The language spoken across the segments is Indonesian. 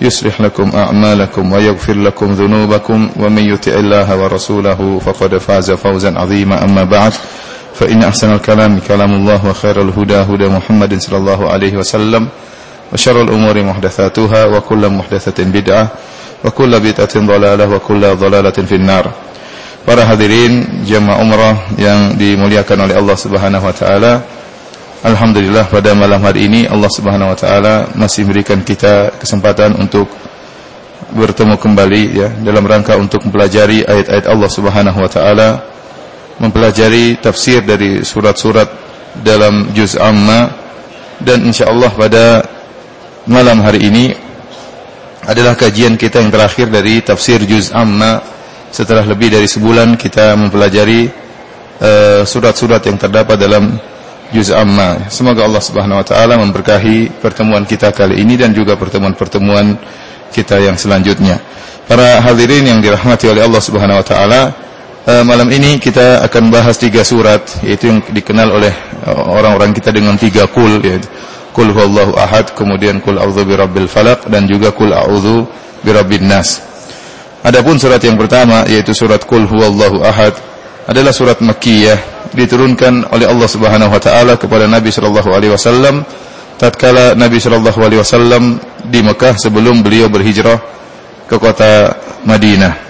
يصلح لكم أعمالكم ويغفر لكم ذنوبكم ومن يطع الله ورسوله فقد فاز فوزا عظيما. أما بعد فإن أحسن الكلام كلام الله وخير الهدى هدى محمد صلى الله عليه وسلم وشر الأمور محدثاتها وكل محدثة بدعة وكل بدعة ضلالة وكل ضلالة في النار. Para hadirin jemaah umrah yang dimuliakan oleh Allah Subhanahu wa taala Alhamdulillah pada malam hari ini Allah Subhanahu wa taala masih memberikan kita kesempatan untuk bertemu kembali ya dalam rangka untuk mempelajari ayat-ayat Allah Subhanahu wa taala, mempelajari tafsir dari surat-surat dalam juz amma dan insyaallah pada malam hari ini adalah kajian kita yang terakhir dari tafsir juz amma. Setelah lebih dari sebulan kita mempelajari uh, surat-surat uh, yang terdapat dalam juz amma. Semoga Allah Subhanahu wa taala memberkahi pertemuan kita kali ini dan juga pertemuan-pertemuan kita yang selanjutnya. Para hadirin yang dirahmati oleh Allah Subhanahu wa taala, eh, malam ini kita akan bahas tiga surat yaitu yang dikenal oleh eh, orang-orang kita dengan tiga kul yaitu Kul huwallahu ahad, kemudian kul a'udzu birabbil falaq dan juga kul a'udzu birabbin nas. Adapun surat yang pertama yaitu surat Kul huwallahu ahad adalah surat Makkiyah diturunkan oleh Allah Subhanahu wa taala kepada Nabi sallallahu alaihi wasallam tatkala Nabi sallallahu alaihi wasallam di Mekah sebelum beliau berhijrah ke kota Madinah.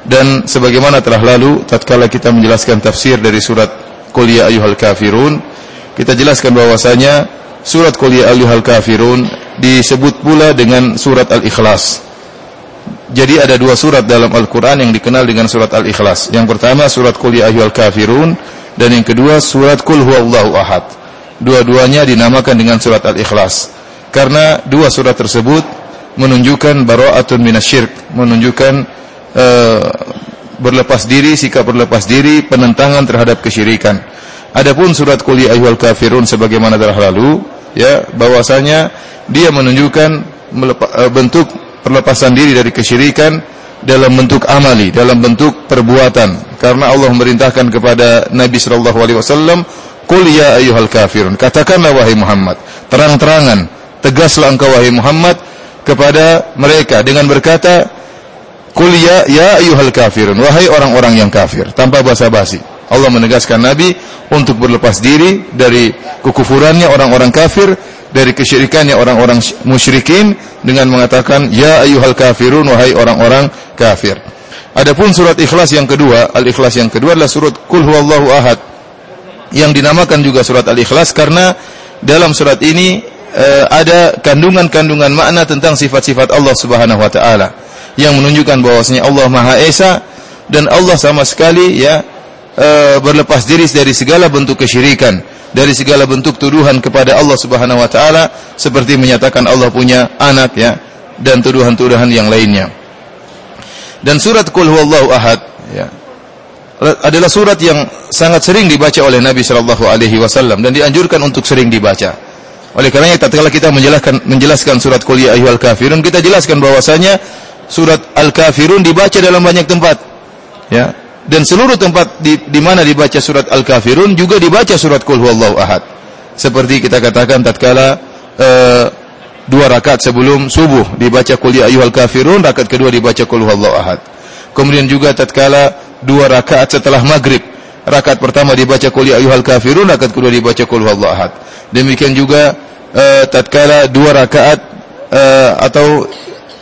Dan sebagaimana telah lalu tatkala kita menjelaskan tafsir dari surat Qul ya ayyuhal kafirun, kita jelaskan bahwasanya surat Qul ya ayyuhal kafirun disebut pula dengan surat Al-Ikhlas. Jadi ada dua surat dalam Al-Quran yang dikenal dengan surat Al-Ikhlas. Yang pertama surat Qul ya ayyuhal kafirun dan yang kedua surat Qul huwallahu ahad. Dua-duanya dinamakan dengan surat Al-Ikhlas. Karena dua surat tersebut menunjukkan bara'atun minasyirk, menunjukkan uh, berlepas diri, sikap berlepas diri, penentangan terhadap kesyirikan. Adapun surat Qul ya kafirun sebagaimana telah lalu, ya, bahwasanya dia menunjukkan uh, bentuk perlepasan diri dari kesyirikan dalam bentuk amali, dalam bentuk perbuatan. Karena Allah memerintahkan kepada Nabi sallallahu alaihi wasallam, "Qul ya kafirun." Katakanlah wahai Muhammad, terang-terangan, tegaslah engkau wahai Muhammad kepada mereka dengan berkata, "Qul ya ya kafirun." Wahai orang-orang yang kafir, tanpa basa-basi. Allah menegaskan Nabi untuk berlepas diri dari kekufurannya orang-orang kafir dari kesyirikannya orang-orang musyrikin dengan mengatakan ya ayyuhal kafirun wahai orang-orang kafir. Adapun surat Ikhlas yang kedua, Al-Ikhlas yang kedua adalah surat Qul huwallahu ahad yang dinamakan juga surat Al-Ikhlas karena dalam surat ini uh, ada kandungan-kandungan makna tentang sifat-sifat Allah Subhanahu wa taala yang menunjukkan bahwasanya Allah Maha Esa dan Allah sama sekali ya uh, berlepas diri dari segala bentuk kesyirikan dari segala bentuk tuduhan kepada Allah Subhanahu wa taala seperti menyatakan Allah punya anak ya dan tuduhan-tuduhan yang lainnya. Dan surat Qul huwallahu ahad ya adalah surat yang sangat sering dibaca oleh Nabi sallallahu alaihi wasallam dan dianjurkan untuk sering dibaca. Oleh karenanya tatkala kita menjelaskan menjelaskan surat Qul ya ayyuhal kafirun kita jelaskan bahwasanya surat Al-Kafirun dibaca dalam banyak tempat. Ya, dan seluruh tempat di, di mana dibaca surat Al-Kafirun juga dibaca surat Qul huwallahu ahad. Seperti kita katakan tatkala uh, dua rakaat sebelum subuh dibaca Qul ya ayyuhal kafirun, rakaat kedua dibaca Qul huwallahu ahad. Kemudian juga tatkala dua rakaat setelah maghrib, rakaat pertama dibaca Qul ya ayyuhal kafirun, rakaat kedua dibaca Qul huwallahu ahad. Demikian juga uh, tatkala dua rakaat uh, atau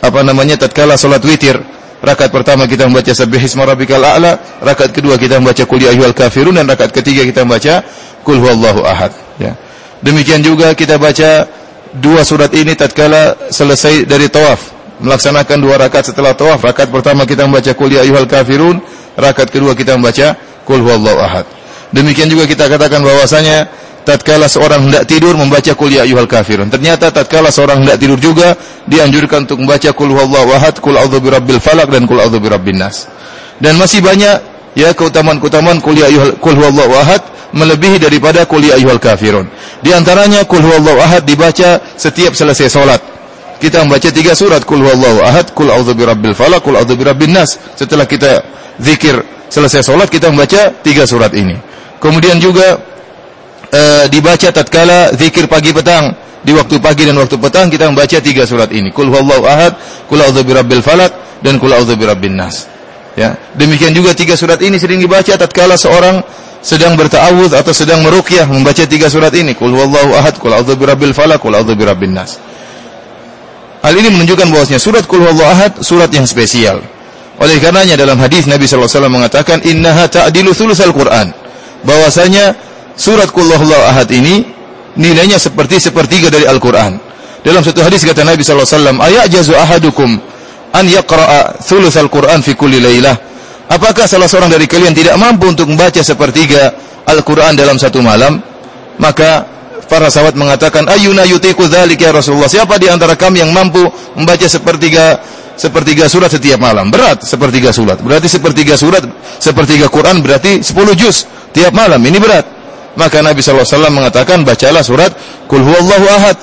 apa namanya tatkala salat witir Rakaat pertama kita membaca Subbihisma rabbikal a'la, rakaat kedua kita membaca Qul ya ayyuhal kafirun dan rakaat ketiga kita membaca Qul huwallahu ahad, ya. Demikian juga kita baca dua surat ini tatkala selesai dari tawaf, melaksanakan dua rakaat setelah tawaf. Rakaat pertama kita membaca Qul ya ayyuhal kafirun, rakaat kedua kita membaca Qul huwallahu ahad. Demikian juga kita katakan bahwasanya tatkala seorang hendak tidur membaca Qul ya ayyuhal kafirun. Ternyata tatkala seorang hendak tidur juga dianjurkan untuk membaca Qul huwallahu ahad, Qul a'udzu birabbil falaq dan Qul a'udzu birabbin nas. Dan masih banyak ya keutamaan-keutamaan Qul ya ayyuhal Qul huwallahu ahad melebihi daripada Qul ya ayyuhal kafirun. Di antaranya Qul huwallahu ahad dibaca setiap selesai salat. Kita membaca tiga surat Qul huwallahu ahad, Qul a'udzu birabbil falaq, Qul a'udzu birabbin nas. Setelah kita zikir selesai salat kita membaca tiga surat ini. Kemudian juga uh, dibaca tatkala zikir pagi petang. Di waktu pagi dan waktu petang kita membaca tiga surat ini. Qul huwallahu ahad, Qul a'udzu birabbil falaq dan Qul a'udzu birabbin nas. Ya, demikian juga tiga surat ini sering dibaca tatkala seorang sedang bertawudz atau sedang meruqyah membaca tiga surat ini. Qul huwallahu ahad, Qul a'udzu birabbil falaq, Qul a'udzu birabbin nas. Hal ini menunjukkan bahwasanya surat Qul huwallahu ahad surat yang spesial. Oleh karenanya dalam hadis Nabi sallallahu alaihi wasallam mengatakan innaha ta'dilu thulutsal Qur'an bahwasanya surat Qul ahad ini nilainya seperti sepertiga dari Al-Qur'an. Dalam satu hadis kata Nabi sallallahu alaihi wasallam, "Ayajazu ahadukum an yaqra'a thulutsal Qur'an fi kulli lailah?" Apakah salah seorang dari kalian tidak mampu untuk membaca sepertiga Al-Qur'an dalam satu malam? Maka para sahabat mengatakan, "Ayyuna yutiqu dzalika ya Rasulullah?" Siapa di antara kami yang mampu membaca sepertiga sepertiga surat setiap malam? Berat sepertiga surat. Berarti sepertiga surat, sepertiga Quran berarti 10 juz tiap malam. Ini berat. Maka Nabi SAW mengatakan, bacalah surat Kul huwallahu ahad.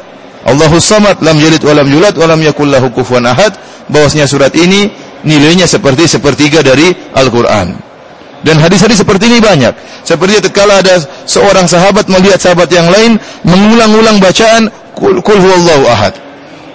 Allahus samad, lam yalid wa lam yulad wa lam yakul lahu kufuwan ahad. Bahwasanya surat ini nilainya seperti sepertiga dari Al-Quran. Dan hadis-hadis seperti ini banyak. Seperti tatkala ada seorang sahabat melihat sahabat yang lain mengulang-ulang bacaan Kul huwallahu ahad.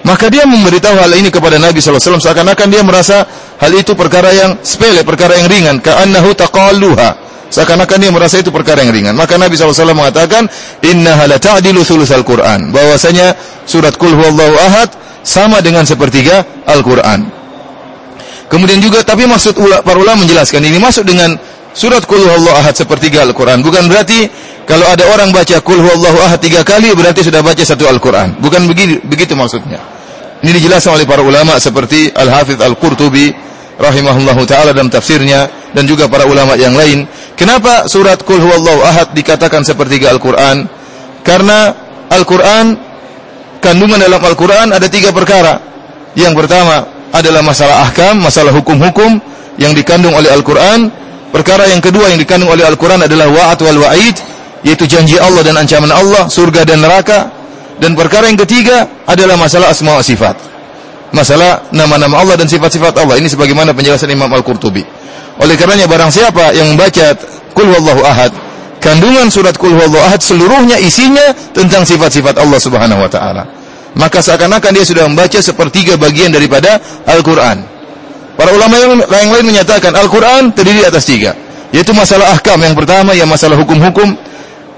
Maka dia memberitahu hal ini kepada Nabi SAW seakan-akan dia merasa hal itu perkara yang sepele, perkara yang ringan. Ka'annahu taqalluha Seakan-akan dia merasa itu perkara yang ringan. Maka Nabi SAW mengatakan, Inna la ta'dilu thuluthal Qur'an. Bahwasanya surat Qul huwallahu ahad sama dengan sepertiga Al-Quran. Kemudian juga, tapi maksud para ulama menjelaskan, ini masuk dengan surat Qul huwallahu ahad sepertiga Al-Quran. Bukan berarti, kalau ada orang baca Qul huwallahu ahad tiga kali, berarti sudah baca satu Al-Quran. Bukan begitu, begitu maksudnya. Ini dijelaskan oleh para ulama seperti Al-Hafidh Al-Qurtubi, rahimahullahu taala dalam tafsirnya dan juga para ulama yang lain. Kenapa surat Qul huwallahu ahad dikatakan sepertiga Al-Qur'an? Karena Al-Qur'an kandungan dalam Al-Qur'an ada tiga perkara. Yang pertama adalah masalah ahkam, masalah hukum-hukum yang dikandung oleh Al-Qur'an. Perkara yang kedua yang dikandung oleh Al-Qur'an adalah wa'at wal wa'id, yaitu janji Allah dan ancaman Allah, surga dan neraka. Dan perkara yang ketiga adalah masalah asma wa sifat masalah nama-nama Allah dan sifat-sifat Allah. Ini sebagaimana penjelasan Imam Al-Qurtubi. Oleh karenanya barang siapa yang membaca Qul huwallahu ahad, kandungan surat Qul huwallahu ahad seluruhnya isinya tentang sifat-sifat Allah Subhanahu wa taala. Maka seakan-akan dia sudah membaca sepertiga bagian daripada Al-Qur'an. Para ulama yang, lain menyatakan Al-Qur'an terdiri atas tiga, yaitu masalah ahkam yang pertama yang masalah hukum-hukum,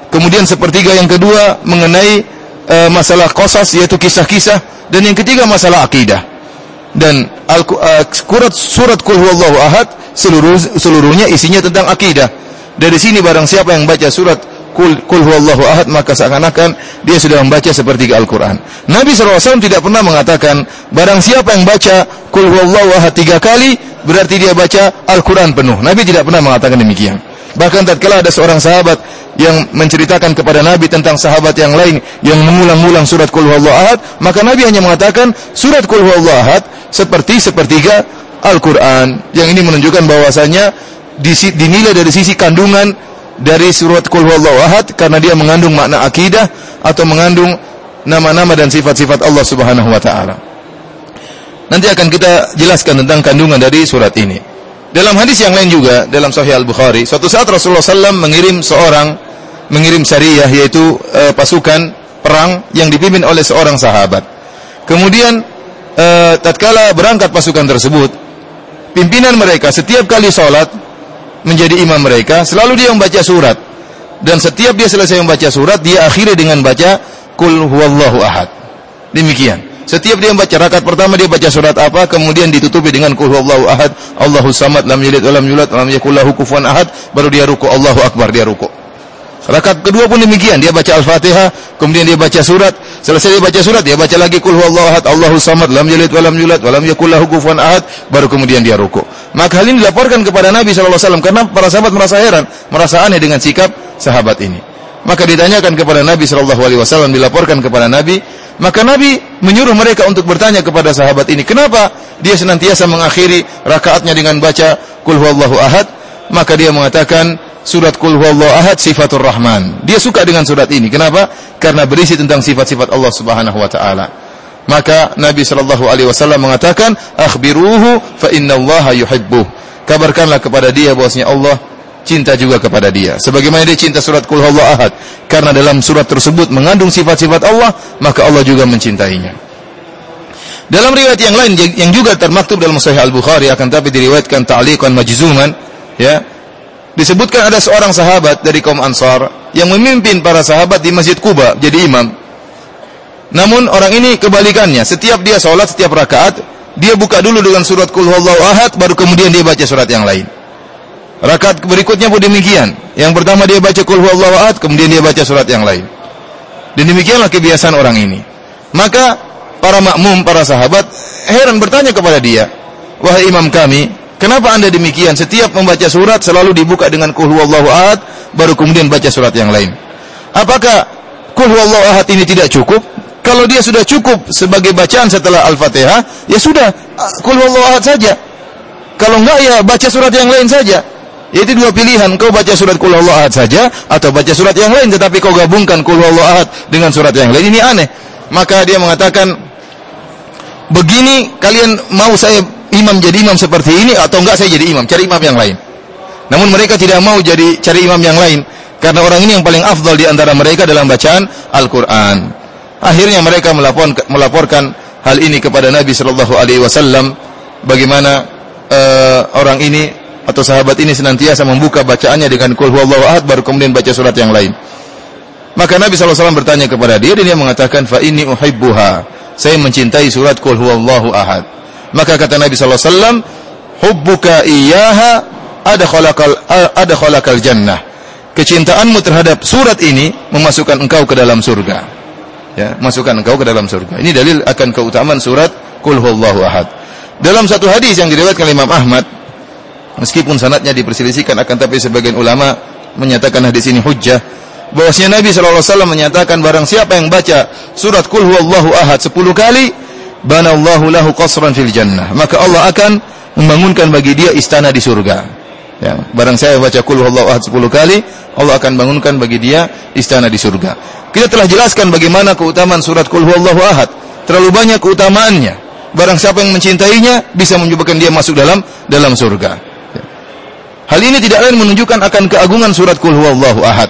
kemudian sepertiga yang kedua mengenai uh, masalah qasas yaitu kisah-kisah dan yang ketiga masalah akidah. Dan al uh, surat surat ahad seluruh seluruhnya isinya tentang akidah. Dari sini barang siapa yang baca surat huwallahu ahad maka seakan-akan dia sudah membaca seperti Al-Qur'an. Nabi SAW tidak pernah mengatakan barang siapa yang baca Qul huwallahu ahad tiga kali berarti dia baca Al-Qur'an penuh. Nabi tidak pernah mengatakan demikian. Bahkan tatkala ada seorang sahabat yang menceritakan kepada Nabi tentang sahabat yang lain yang mengulang-ulang surat Qul huwallahu ahad, maka Nabi hanya mengatakan surat Qul huwallahu ahad seperti sepertiga Al-Qur'an. Yang ini menunjukkan bahwasanya dinilai dari sisi kandungan dari surat Qul huwallahu ahad karena dia mengandung makna akidah atau mengandung nama-nama dan sifat-sifat Allah Subhanahu wa taala. Nanti akan kita jelaskan tentang kandungan dari surat ini. Dalam hadis yang lain juga dalam Sahih Al Bukhari, suatu saat Rasulullah SAW mengirim seorang mengirim syariah yaitu e, pasukan perang yang dipimpin oleh seorang sahabat. Kemudian e, tatkala berangkat pasukan tersebut, pimpinan mereka setiap kali sholat menjadi imam mereka selalu dia membaca surat dan setiap dia selesai membaca surat dia akhiri dengan baca Kul huwallahu ahad. Demikian. Setiap dia membaca rakaat pertama dia baca surat apa, kemudian ditutupi dengan qul huwallahu ahad, Allahu samad, lam yalid walam yulad walam yakul lahu kufuwan ahad, baru dia ruku, Allahu akbar dia ruku. Rakaat kedua pun demikian, dia baca Al-Fatihah, kemudian dia baca surat, selesai dia baca surat, dia baca lagi qul huwallahu ahad, Allahu samad, lam yalid walam yulad walam yakul lahu kufuwan ahad, baru kemudian dia ruku. Maka hal ini dilaporkan kepada Nabi sallallahu alaihi wasallam karena para sahabat merasa heran, merasa aneh dengan sikap sahabat ini. Maka ditanyakan kepada Nabi Shallallahu Alaihi Wasallam, dilaporkan kepada Nabi, maka Nabi menyuruh mereka untuk bertanya kepada sahabat ini, kenapa dia senantiasa mengakhiri rakaatnya dengan baca Kul huwallahu ahad? Maka dia mengatakan surat Kul huwallahu ahad sifatur rahman. Dia suka dengan surat ini. Kenapa? Karena berisi tentang sifat-sifat Allah Subhanahu wa taala. Maka Nabi Shallallahu alaihi wasallam mengatakan, "Akhbiruhu fa innallaha yuhibbuh." Kabarkanlah kepada dia bahwasanya Allah cinta juga kepada dia. Sebagaimana dia cinta surat Qul huwallahu ahad. Karena dalam surat tersebut mengandung sifat-sifat Allah, maka Allah juga mencintainya. Dalam riwayat yang lain yang juga termaktub dalam Sahih Al-Bukhari akan tapi diriwayatkan ta'liqan majzuman, ya. Disebutkan ada seorang sahabat dari kaum Ansar yang memimpin para sahabat di Masjid Kuba jadi imam. Namun orang ini kebalikannya, setiap dia sholat, setiap rakaat, dia buka dulu dengan surat Qul huwallahu ahad baru kemudian dia baca surat yang lain. Rakaat berikutnya pun demikian. Yang pertama dia baca Qul huwallahu ahad, kemudian dia baca surat yang lain. Dan demikianlah kebiasaan orang ini. Maka para makmum, para sahabat heran bertanya kepada dia, "Wahai imam kami, kenapa Anda demikian? Setiap membaca surat selalu dibuka dengan Qul huwallahu ahad, baru kemudian baca surat yang lain." Apakah Qul huwallahu ahad ini tidak cukup? Kalau dia sudah cukup sebagai bacaan setelah Al-Fatihah, ya sudah, Qul huwallahu ahad saja. Kalau enggak ya baca surat yang lain saja. Itu dua pilihan, kau baca surat Qul Allah ahad saja atau baca surat yang lain tetapi kau gabungkan Qul Allah ahad dengan surat yang lain. Ini aneh. Maka dia mengatakan begini kalian mau saya imam jadi imam seperti ini atau enggak saya jadi imam, cari imam yang lain. Namun mereka tidak mau jadi cari imam yang lain karena orang ini yang paling afdal di antara mereka dalam bacaan Al-Qur'an. Akhirnya mereka melaporkan, melaporkan hal ini kepada Nabi Shallallahu alaihi wasallam bagaimana uh, orang ini atau sahabat ini senantiasa membuka bacaannya dengan kul huwallahu ahad baru kemudian baca surat yang lain. Maka Nabi SAW bertanya kepada dia dan dia mengatakan fa inni uhibbuha. Saya mencintai surat kul huwallahu ahad. Maka kata Nabi SAW, hubbuka iyyaha adkhalakal adkhalakal jannah. Kecintaanmu terhadap surat ini memasukkan engkau ke dalam surga. Ya, masukkan engkau ke dalam surga. Ini dalil akan keutamaan surat kul huwallahu ahad. Dalam satu hadis yang diriwayatkan Imam Ahmad Meskipun sanatnya diperselisihkan akan tapi sebagian ulama menyatakan hadis ini hujjah. Bahwasanya Nabi SAW menyatakan barang siapa yang baca surat Qul huwallahu ahad 10 kali banallahu lahu qasran fil jannah. Maka Allah akan membangunkan bagi dia istana di surga. Ya barang saya baca Qul huwallahu ahad 10 kali Allah akan bangunkan bagi dia istana di surga. Kita telah jelaskan bagaimana keutamaan surat Qul huwallahu ahad. Terlalu banyak keutamaannya. Barang siapa yang mencintainya bisa menyebabkan dia masuk dalam dalam surga Hal ini tidak lain menunjukkan akan keagungan surat Qul huwallahu ahad.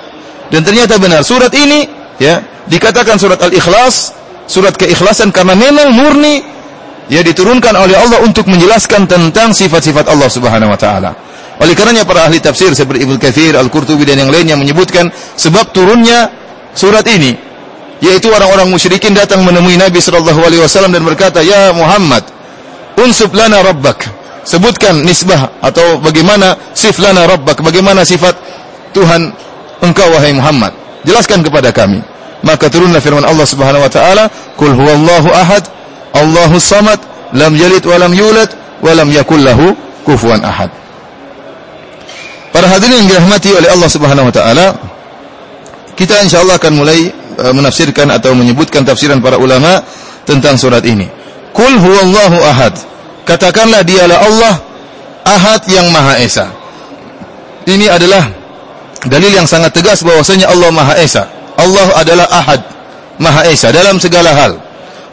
Dan ternyata benar surat ini ya dikatakan surat Al-Ikhlas, surat keikhlasan karena memang murni ya diturunkan oleh Allah untuk menjelaskan tentang sifat-sifat Allah Subhanahu wa taala. Oleh karenanya para ahli tafsir seperti Ibnu Katsir, Al-Qurtubi dan yang lainnya menyebutkan sebab turunnya surat ini yaitu orang-orang musyrikin datang menemui Nabi sallallahu alaihi wasallam dan berkata, "Ya Muhammad, unsub lana rabbak." Sebutkan nisbah atau bagaimana siflana rabbak, bagaimana sifat Tuhan engkau wahai Muhammad. Jelaskan kepada kami. Maka turunlah firman Allah Subhanahu wa taala, "Qul huwallahu ahad, Allahu samad, lam yalid wa lam yulad wa lam yakul lahu kufuwan ahad." Para hadirin yang dirahmati oleh Allah Subhanahu wa taala, kita insyaallah akan mulai uh, menafsirkan atau menyebutkan tafsiran para ulama tentang surat ini. Qul huwallahu ahad. Katakanlah dialah Allah Ahad yang Maha Esa. Ini adalah dalil yang sangat tegas bahwasanya Allah Maha Esa. Allah adalah Ahad, Maha Esa dalam segala hal.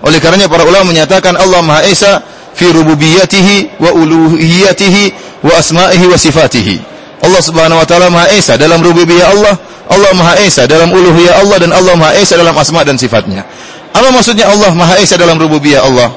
Oleh karenanya para ulama menyatakan Allah Maha Esa fi rububiyatihi wa uluhiyatihi wa asma'ihi wa sifatihi. Allah Subhanahu wa taala Maha Esa dalam rububiyah Allah, Allah Maha Esa dalam uluhiyah Allah dan Allah Maha Esa dalam asma dan sifatnya. Apa maksudnya Allah Maha Esa dalam rububiyah Allah?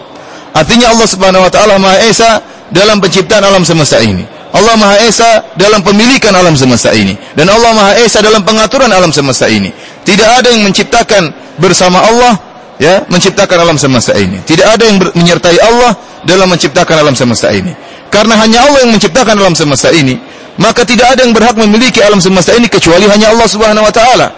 Artinya Allah Subhanahu wa taala Maha Esa dalam penciptaan alam semesta ini. Allah Maha Esa dalam pemilikan alam semesta ini dan Allah Maha Esa dalam pengaturan alam semesta ini. Tidak ada yang menciptakan bersama Allah ya menciptakan alam semesta ini. Tidak ada yang menyertai Allah dalam menciptakan alam semesta ini. Karena hanya Allah yang menciptakan alam semesta ini, maka tidak ada yang berhak memiliki alam semesta ini kecuali hanya Allah Subhanahu wa taala.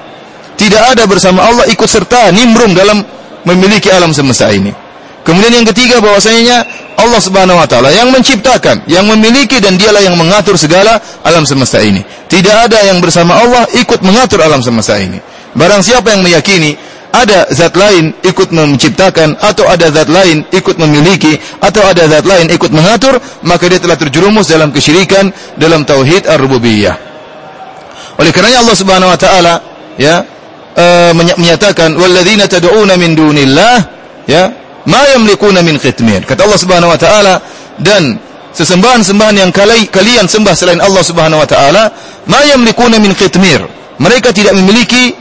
Tidak ada bersama Allah ikut serta nimbrung dalam memiliki alam semesta ini. Kemudian yang ketiga bahwasanya Allah Subhanahu wa taala yang menciptakan, yang memiliki dan dialah yang mengatur segala alam semesta ini. Tidak ada yang bersama Allah ikut mengatur alam semesta ini. Barang siapa yang meyakini ada zat lain ikut menciptakan atau ada zat lain ikut memiliki atau ada zat lain ikut mengatur maka dia telah terjerumus dalam kesyirikan dalam tauhid ar-rububiyah oleh kerana Allah Subhanahu wa taala ya uh, menyatakan walladzina tad'una min dunillah ya ma yamlikuna min khitmir. Kata Allah Subhanahu wa taala dan sesembahan-sembahan yang kalian sembah selain Allah Subhanahu wa taala ma yamlikuna min khitmir. Mereka tidak memiliki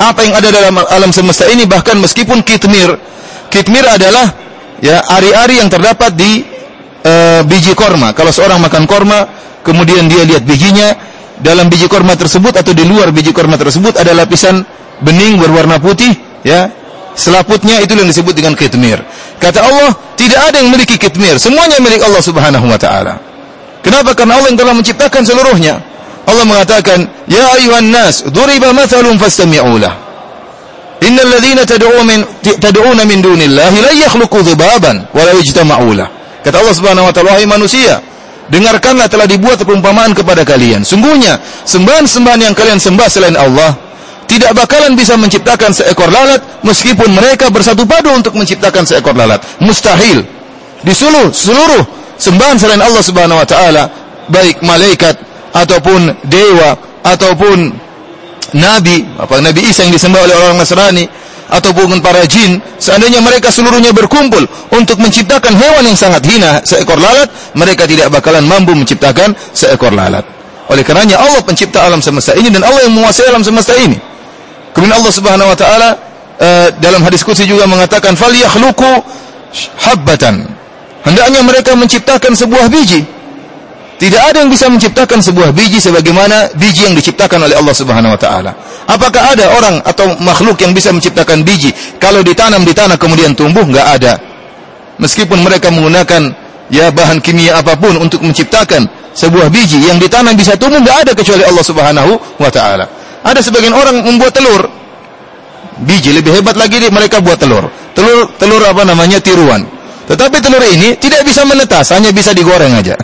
apa yang ada dalam alam semesta ini bahkan meskipun kitmir kitmir adalah ya ari-ari yang terdapat di uh, biji korma. Kalau seorang makan korma kemudian dia lihat bijinya dalam biji korma tersebut atau di luar biji korma tersebut ada lapisan bening berwarna putih ya selaputnya itu yang disebut dengan kitmir kata Allah tidak ada yang memiliki kitmir semuanya milik Allah Subhanahu wa taala kenapa karena Allah yang telah menciptakan seluruhnya Allah mengatakan, "Ya ayuhan nas, duriba mathalun fastami'u lah." Innal ladzina tad'u min tad'una min dunillahi la yakhluqu dhubaban wa la yajtama'u lah. Kata Allah Subhanahu wa taala, "Wahai manusia, dengarkanlah telah dibuat perumpamaan kepada kalian. Sungguhnya sembahan-sembahan yang kalian sembah selain Allah tidak bakalan bisa menciptakan seekor lalat meskipun mereka bersatu padu untuk menciptakan seekor lalat. Mustahil. Di seluruh seluruh sembahan selain Allah Subhanahu wa taala, baik malaikat, ataupun dewa ataupun nabi apa nabi Isa yang disembah oleh orang Nasrani ataupun para jin seandainya mereka seluruhnya berkumpul untuk menciptakan hewan yang sangat hina seekor lalat mereka tidak bakalan mampu menciptakan seekor lalat oleh karenanya Allah pencipta alam semesta ini dan Allah yang menguasai alam semesta ini kemudian Allah Subhanahu wa taala uh, dalam hadis qudsi juga mengatakan falyakhluqu habbatan hendaknya mereka menciptakan sebuah biji tidak ada yang bisa menciptakan sebuah biji sebagaimana biji yang diciptakan oleh Allah Subhanahu wa taala. Apakah ada orang atau makhluk yang bisa menciptakan biji kalau ditanam di tanah kemudian tumbuh? Enggak ada. Meskipun mereka menggunakan ya bahan kimia apa pun untuk menciptakan sebuah biji yang ditanam bisa tumbuh enggak ada kecuali Allah Subhanahu wa taala. Ada sebagian orang membuat telur biji lebih hebat lagi mereka buat telur. Telur telur apa namanya tiruan. Tetapi telur ini tidak bisa menetas, hanya bisa digoreng aja.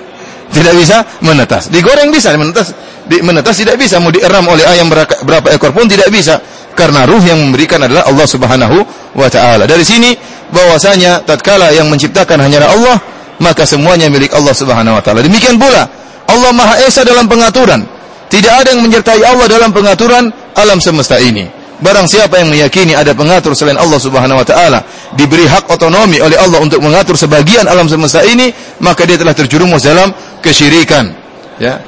Tidak bisa menetas. Digoreng bisa, menetas di, menetas tidak bisa. Mau dieram oleh ayam berapa, berapa ekor pun tidak bisa. Karena ruh yang memberikan adalah Allah Subhanahu wa taala. Dari sini bahwasanya tatkala yang menciptakan hanyalah Allah, maka semuanya milik Allah Subhanahu wa taala. Demikian pula Allah Maha Esa dalam pengaturan. Tidak ada yang menyertai Allah dalam pengaturan alam semesta ini. Barang siapa yang meyakini ada pengatur selain Allah Subhanahu wa taala, diberi hak otonomi oleh Allah untuk mengatur sebagian alam semesta ini, maka dia telah terjerumus dalam kesyirikan. Ya.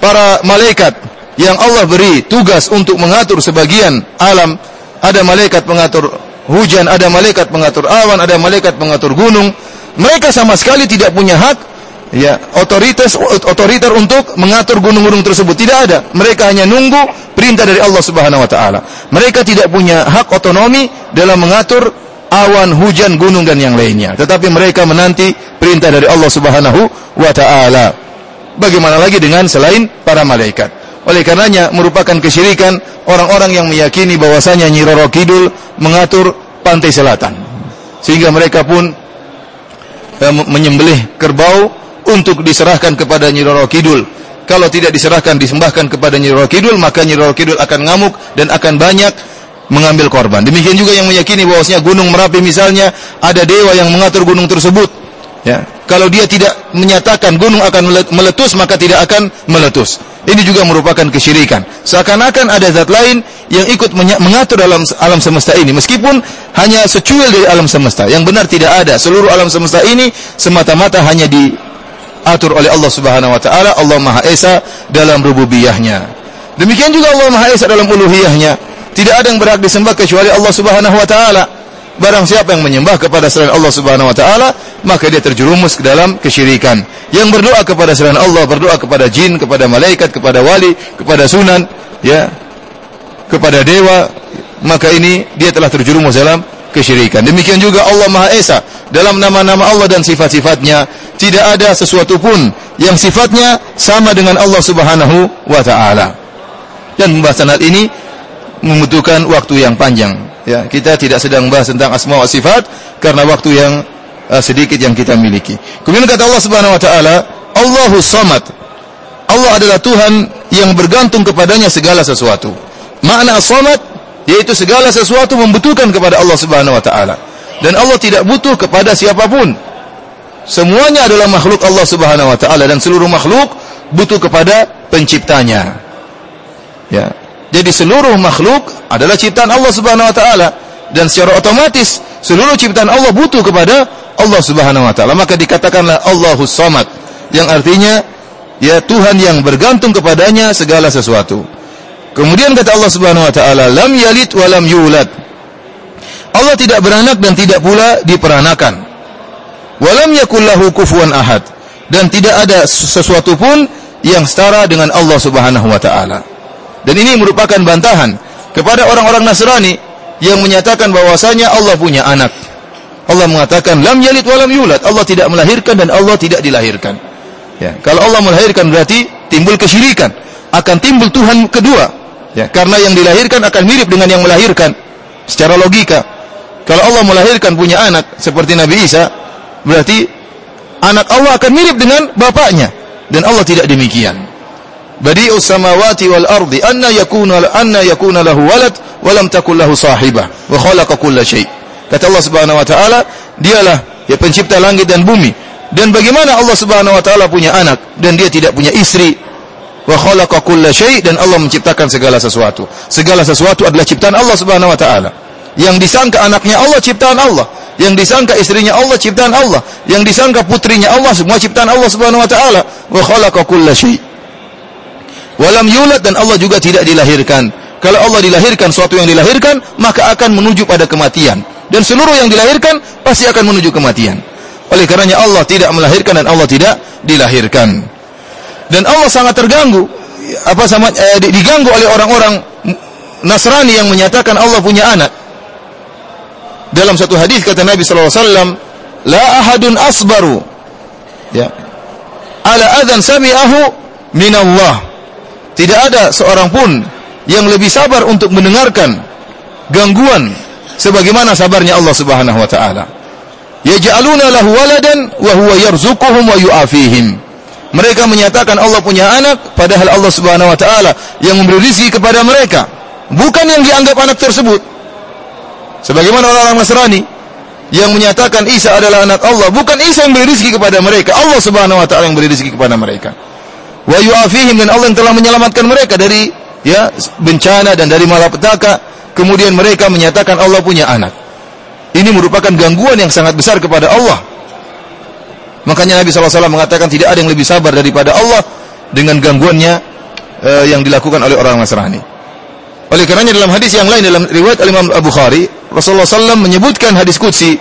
Para malaikat yang Allah beri tugas untuk mengatur sebagian alam, ada malaikat pengatur hujan, ada malaikat pengatur awan, ada malaikat pengatur gunung. Mereka sama sekali tidak punya hak ya otoritas otoriter untuk mengatur gunung-gunung tersebut. Tidak ada. Mereka hanya nunggu perintah dari Allah Subhanahu wa taala. Mereka tidak punya hak otonomi dalam mengatur awan hujan gunung dan yang lainnya. Tetapi mereka menanti perintah dari Allah Subhanahu wa taala. Bagaimana lagi dengan selain para malaikat? Oleh karenanya merupakan kesyirikan orang-orang yang meyakini bahwasanya Nyi Roro Kidul mengatur pantai selatan. Sehingga mereka pun eh, menyembelih kerbau untuk diserahkan kepada Nyi Roro Kidul. Kalau tidak diserahkan disembahkan kepada Nyi Roro Kidul, maka Nyi Roro Kidul akan ngamuk dan akan banyak mengambil korban. Demikian juga yang meyakini bahwasanya Gunung Merapi misalnya ada dewa yang mengatur gunung tersebut. Ya. Kalau dia tidak menyatakan gunung akan meletus maka tidak akan meletus. Ini juga merupakan kesyirikan. Seakan-akan ada zat lain yang ikut mengatur dalam alam semesta ini meskipun hanya secuil dari alam semesta. Yang benar tidak ada. Seluruh alam semesta ini semata-mata hanya di diatur oleh Allah Subhanahu wa taala, Allah Maha Esa dalam rububiyahnya. Demikian juga Allah Maha Esa dalam uluhiyahnya. Tidak ada yang berhak disembah kecuali Allah Subhanahu wa taala. Barang siapa yang menyembah kepada selain Allah Subhanahu wa taala, maka dia terjerumus ke dalam kesyirikan. Yang berdoa kepada selain Allah, berdoa kepada jin, kepada malaikat, kepada wali, kepada sunan, ya, kepada dewa, maka ini dia telah terjerumus dalam kesyirikan. Demikian juga Allah Maha Esa dalam nama-nama Allah dan sifat-sifatnya tidak ada sesuatu pun yang sifatnya sama dengan Allah Subhanahu wa taala. Dan pembahasan hal ini membutuhkan waktu yang panjang. Ya, kita tidak sedang membahas tentang asma wa sifat karena waktu yang uh, sedikit yang kita miliki. Kemudian kata Allah Subhanahu wa taala, Allahus Samad. Allah adalah Tuhan yang bergantung kepadanya segala sesuatu. Makna Samad yaitu segala sesuatu membutuhkan kepada Allah Subhanahu wa taala. Dan Allah tidak butuh kepada siapa pun. Semuanya adalah makhluk Allah Subhanahu wa taala dan seluruh makhluk butuh kepada penciptanya. Ya. Jadi seluruh makhluk adalah ciptaan Allah Subhanahu wa taala dan secara otomatis seluruh ciptaan Allah butuh kepada Allah Subhanahu wa taala. Maka dikatakanlah Allahus Samad yang artinya ya Tuhan yang bergantung kepadanya segala sesuatu. Kemudian kata Allah Subhanahu wa taala, lam yalid wa lam yulad. Allah tidak beranak dan tidak pula diperanakan. Walam yakul lahu kufuwan ahad dan tidak ada sesuatu pun yang setara dengan Allah Subhanahu wa taala. Dan ini merupakan bantahan kepada orang-orang Nasrani yang menyatakan bahwasanya Allah punya anak. Allah mengatakan lam yalid walam yulad. Allah tidak melahirkan dan Allah tidak dilahirkan. Ya, kalau Allah melahirkan berarti timbul kesyirikan, akan timbul Tuhan kedua. Ya, karena yang dilahirkan akan mirip dengan yang melahirkan secara logika. Kalau Allah melahirkan punya anak seperti Nabi Isa, berarti anak Allah akan mirip dengan bapaknya dan Allah tidak demikian. Badi'us samawati wal ardi anna yakuna anna yakuna lahu walad wa lam takul lahu sahibah wa khalaqa kulla syai. Kata Allah Subhanahu wa taala, dialah ya pencipta langit dan bumi. Dan bagaimana Allah Subhanahu wa taala punya anak dan dia tidak punya istri? Wa khalaqa kulla syai dan Allah menciptakan segala sesuatu. Segala sesuatu adalah ciptaan Allah Subhanahu wa taala. Yang disangka anaknya Allah ciptaan Allah yang disangka istrinya Allah ciptaan Allah, yang disangka putrinya Allah semua ciptaan Allah Subhanahu wa taala. Wa khalaqa kulla syai. Walam yulad dan Allah juga tidak dilahirkan. Kalau Allah dilahirkan suatu yang dilahirkan, maka akan menuju pada kematian. Dan seluruh yang dilahirkan pasti akan menuju kematian. Oleh karenanya Allah tidak melahirkan dan Allah tidak dilahirkan. Dan Allah sangat terganggu. Apa sama eh, diganggu oleh orang-orang Nasrani yang menyatakan Allah punya anak. Dalam satu hadis kata Nabi sallallahu alaihi wasallam la ahadun asbaru. Ya. Ala adzan sami'ahu min Allah tidak ada seorang pun yang lebih sabar untuk mendengarkan gangguan sebagaimana sabarnya Allah Subhanahu wa taala. Yaj'aluna lahu waladan wa huwa yarzuquhum wa yu'afihim mereka menyatakan Allah punya anak padahal Allah Subhanahu wa taala yang memberi rezeki kepada mereka bukan yang dianggap anak tersebut Sebagaimana orang-orang Nasrani yang menyatakan Isa adalah anak Allah, bukan Isa yang beri rezeki kepada mereka, Allah Subhanahu wa taala yang beri rezeki kepada mereka. Wa yu'afihim dan Allah yang telah menyelamatkan mereka dari ya bencana dan dari malapetaka, kemudian mereka menyatakan Allah punya anak. Ini merupakan gangguan yang sangat besar kepada Allah. Makanya Nabi SAW mengatakan tidak ada yang lebih sabar daripada Allah dengan gangguannya uh, yang dilakukan oleh orang Nasrani. Oleh karenanya dalam hadis yang lain dalam riwayat Imam Abu Bukhari Rasulullah SAW menyebutkan hadis Qudsi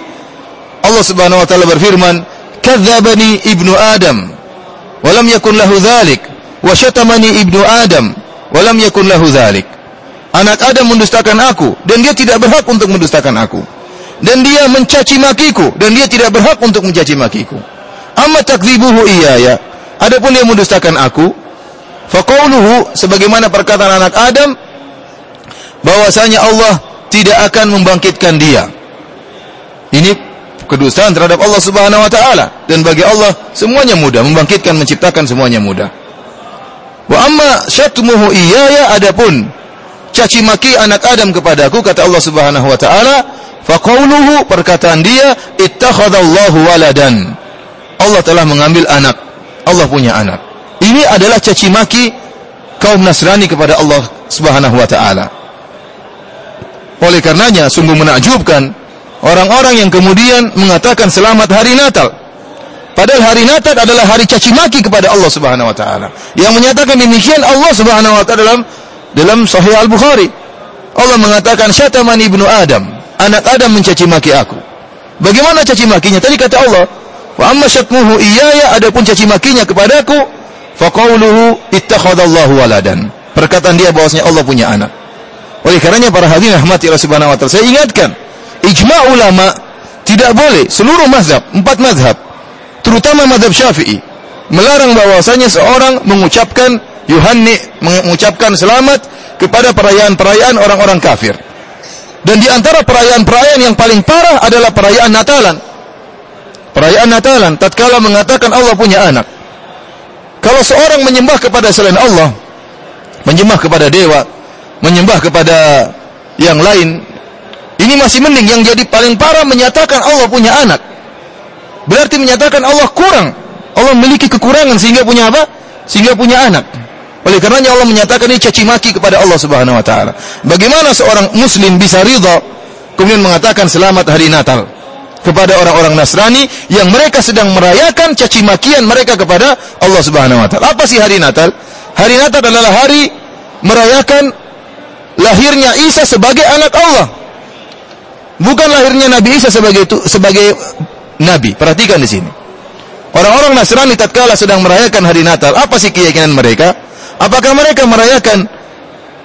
Allah Subhanahu wa taala berfirman kadzabani ibnu Adam wa lam yakun lahu dzalik wa syatamani ibnu Adam wa lam yakun lahu Anak Adam mendustakan aku dan dia tidak berhak untuk mendustakan aku. Dan dia mencaci makiku dan dia tidak berhak untuk mencaci makiku. Amma takdzibuhu iyaya. Adapun dia mendustakan aku, faqauluhu sebagaimana perkataan anak Adam bahwasanya Allah tidak akan membangkitkan dia. Ini kedustaan terhadap Allah Subhanahu wa taala dan bagi Allah semuanya mudah, membangkitkan, menciptakan semuanya mudah. Wa amma syatmuhu iyaya adapun caci maki anak Adam kepadaku kata Allah Subhanahu wa taala faqauluhu perkataan dia ittakhadallahu waladan. Allah telah mengambil anak. Allah punya anak. Ini adalah caci maki kaum Nasrani kepada Allah Subhanahu wa taala. Oleh karenanya sungguh menakjubkan orang-orang yang kemudian mengatakan selamat hari Natal. Padahal hari Natal adalah hari caci maki kepada Allah Subhanahu wa taala. Yang menyatakan demikian Allah Subhanahu wa taala dalam dalam Sahih Al-Bukhari. Allah mengatakan syataman ibnu Adam, anak Adam mencaci maki aku. Bagaimana caci makinya? Tadi kata Allah, wa amma syatmuhu iyaya adapun caci makinya kepadaku, faqauluhu ittakhadallahu waladan. Perkataan dia bahwasanya Allah punya anak. Oleh karenanya para hadirin rahmati Allah Subhanahu wa taala, saya ingatkan, ijma ulama tidak boleh seluruh mazhab, empat mazhab, terutama mazhab Syafi'i, melarang bahwasanya seorang mengucapkan yuhanni, mengucapkan selamat kepada perayaan-perayaan orang-orang kafir. Dan di antara perayaan-perayaan yang paling parah adalah perayaan Natalan. Perayaan Natalan, tatkala mengatakan Allah punya anak. Kalau seorang menyembah kepada selain Allah, menyembah kepada dewa, menyembah kepada yang lain, ini masih mending. Yang jadi paling parah menyatakan Allah punya anak. Berarti menyatakan Allah kurang. Allah memiliki kekurangan sehingga punya apa? Sehingga punya anak. Oleh karenanya Allah menyatakan ini caci maki kepada Allah Subhanahu wa taala. Bagaimana seorang muslim bisa ridha kemudian mengatakan selamat hari Natal kepada orang-orang Nasrani yang mereka sedang merayakan caci makian mereka kepada Allah Subhanahu wa taala. Apa sih hari Natal? Hari Natal adalah hari merayakan lahirnya Isa sebagai anak Allah. Bukan lahirnya Nabi Isa sebagai itu sebagai nabi. Perhatikan di sini. Orang-orang Nasrani tatkala sedang merayakan hari Natal, apa sih keyakinan mereka? Apakah mereka merayakan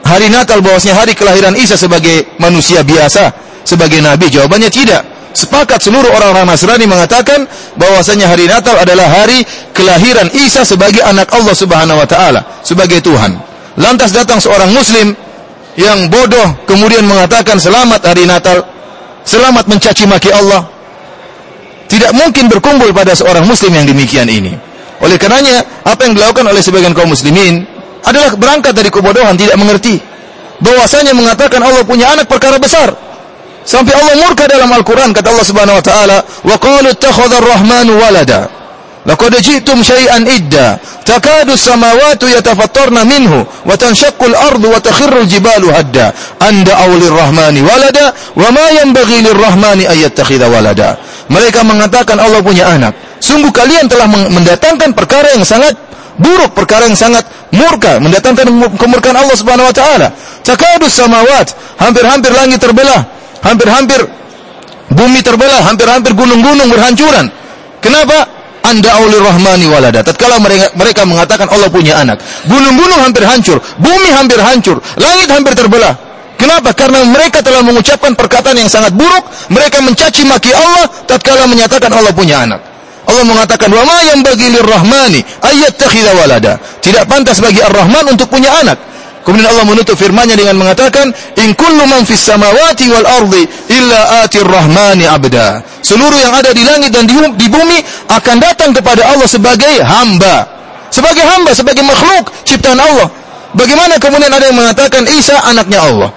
hari Natal bahwasanya hari kelahiran Isa sebagai manusia biasa, sebagai nabi? Jawabannya tidak. Sepakat seluruh orang-orang Nasrani mengatakan bahwasanya hari Natal adalah hari kelahiran Isa sebagai anak Allah Subhanahu wa taala, sebagai Tuhan. Lantas datang seorang muslim yang bodoh kemudian mengatakan selamat hari Natal, selamat mencaci maki Allah, tidak mungkin berkumpul pada seorang muslim yang demikian ini. Oleh karenanya, apa yang dilakukan oleh sebagian kaum muslimin adalah berangkat dari kebodohan, tidak mengerti. Bahwasanya mengatakan Allah punya anak perkara besar. Sampai Allah murka dalam Al-Quran, kata Allah subhanahu wa ta'ala, وَقَالُوا اتَّخَذَ الرَّحْمَنُ وَلَدًا لَقَدْ جِئْتُمْ شَيْئًا إِدَّا تَكَادُ السَّمَاوَاتُ يَتَفَطَّرْنَ مِنْهُ وَتَنْشَقُّ الْأَرْضُ وَتَخِرُّ الْجِبَالُ هَدًّا أَنْ دَعَوْا لِلرَّحْمَنِ وَلَدًا وَمَا يَنْبَغِي لِلرَّحْمَنِ أَن يَتَّخِذَ وَلَدًا mereka mengatakan Allah punya anak. Sungguh kalian telah mendatangkan perkara yang sangat buruk, perkara yang sangat murka, mendatangkan kemurkaan Allah Subhanahu wa taala. Takadus samawat, hampir-hampir langit terbelah, hampir-hampir bumi terbelah, hampir-hampir gunung-gunung berhancuran. Kenapa? Anda aulir rahmani walada. Tatkala mereka, mengatakan Allah punya anak, gunung-gunung hampir hancur, bumi hampir hancur, langit hampir terbelah. Kenapa? Karena mereka telah mengucapkan perkataan yang sangat buruk, mereka mencaci maki Allah tatkala menyatakan Allah punya anak. Allah mengatakan, "Wa ma yanbaghi lirrahmani ayyattakhidha walada." Tidak pantas bagi Ar-Rahman untuk punya anak. Kemudian Allah menutup firman-Nya dengan mengatakan, "In kullu man fis samawati wal ardi illa atir rahmani abda." Seluruh yang ada di langit dan di bumi akan datang kepada Allah sebagai hamba. Sebagai hamba, sebagai makhluk ciptaan Allah. Bagaimana kemudian ada yang mengatakan Isa anaknya Allah?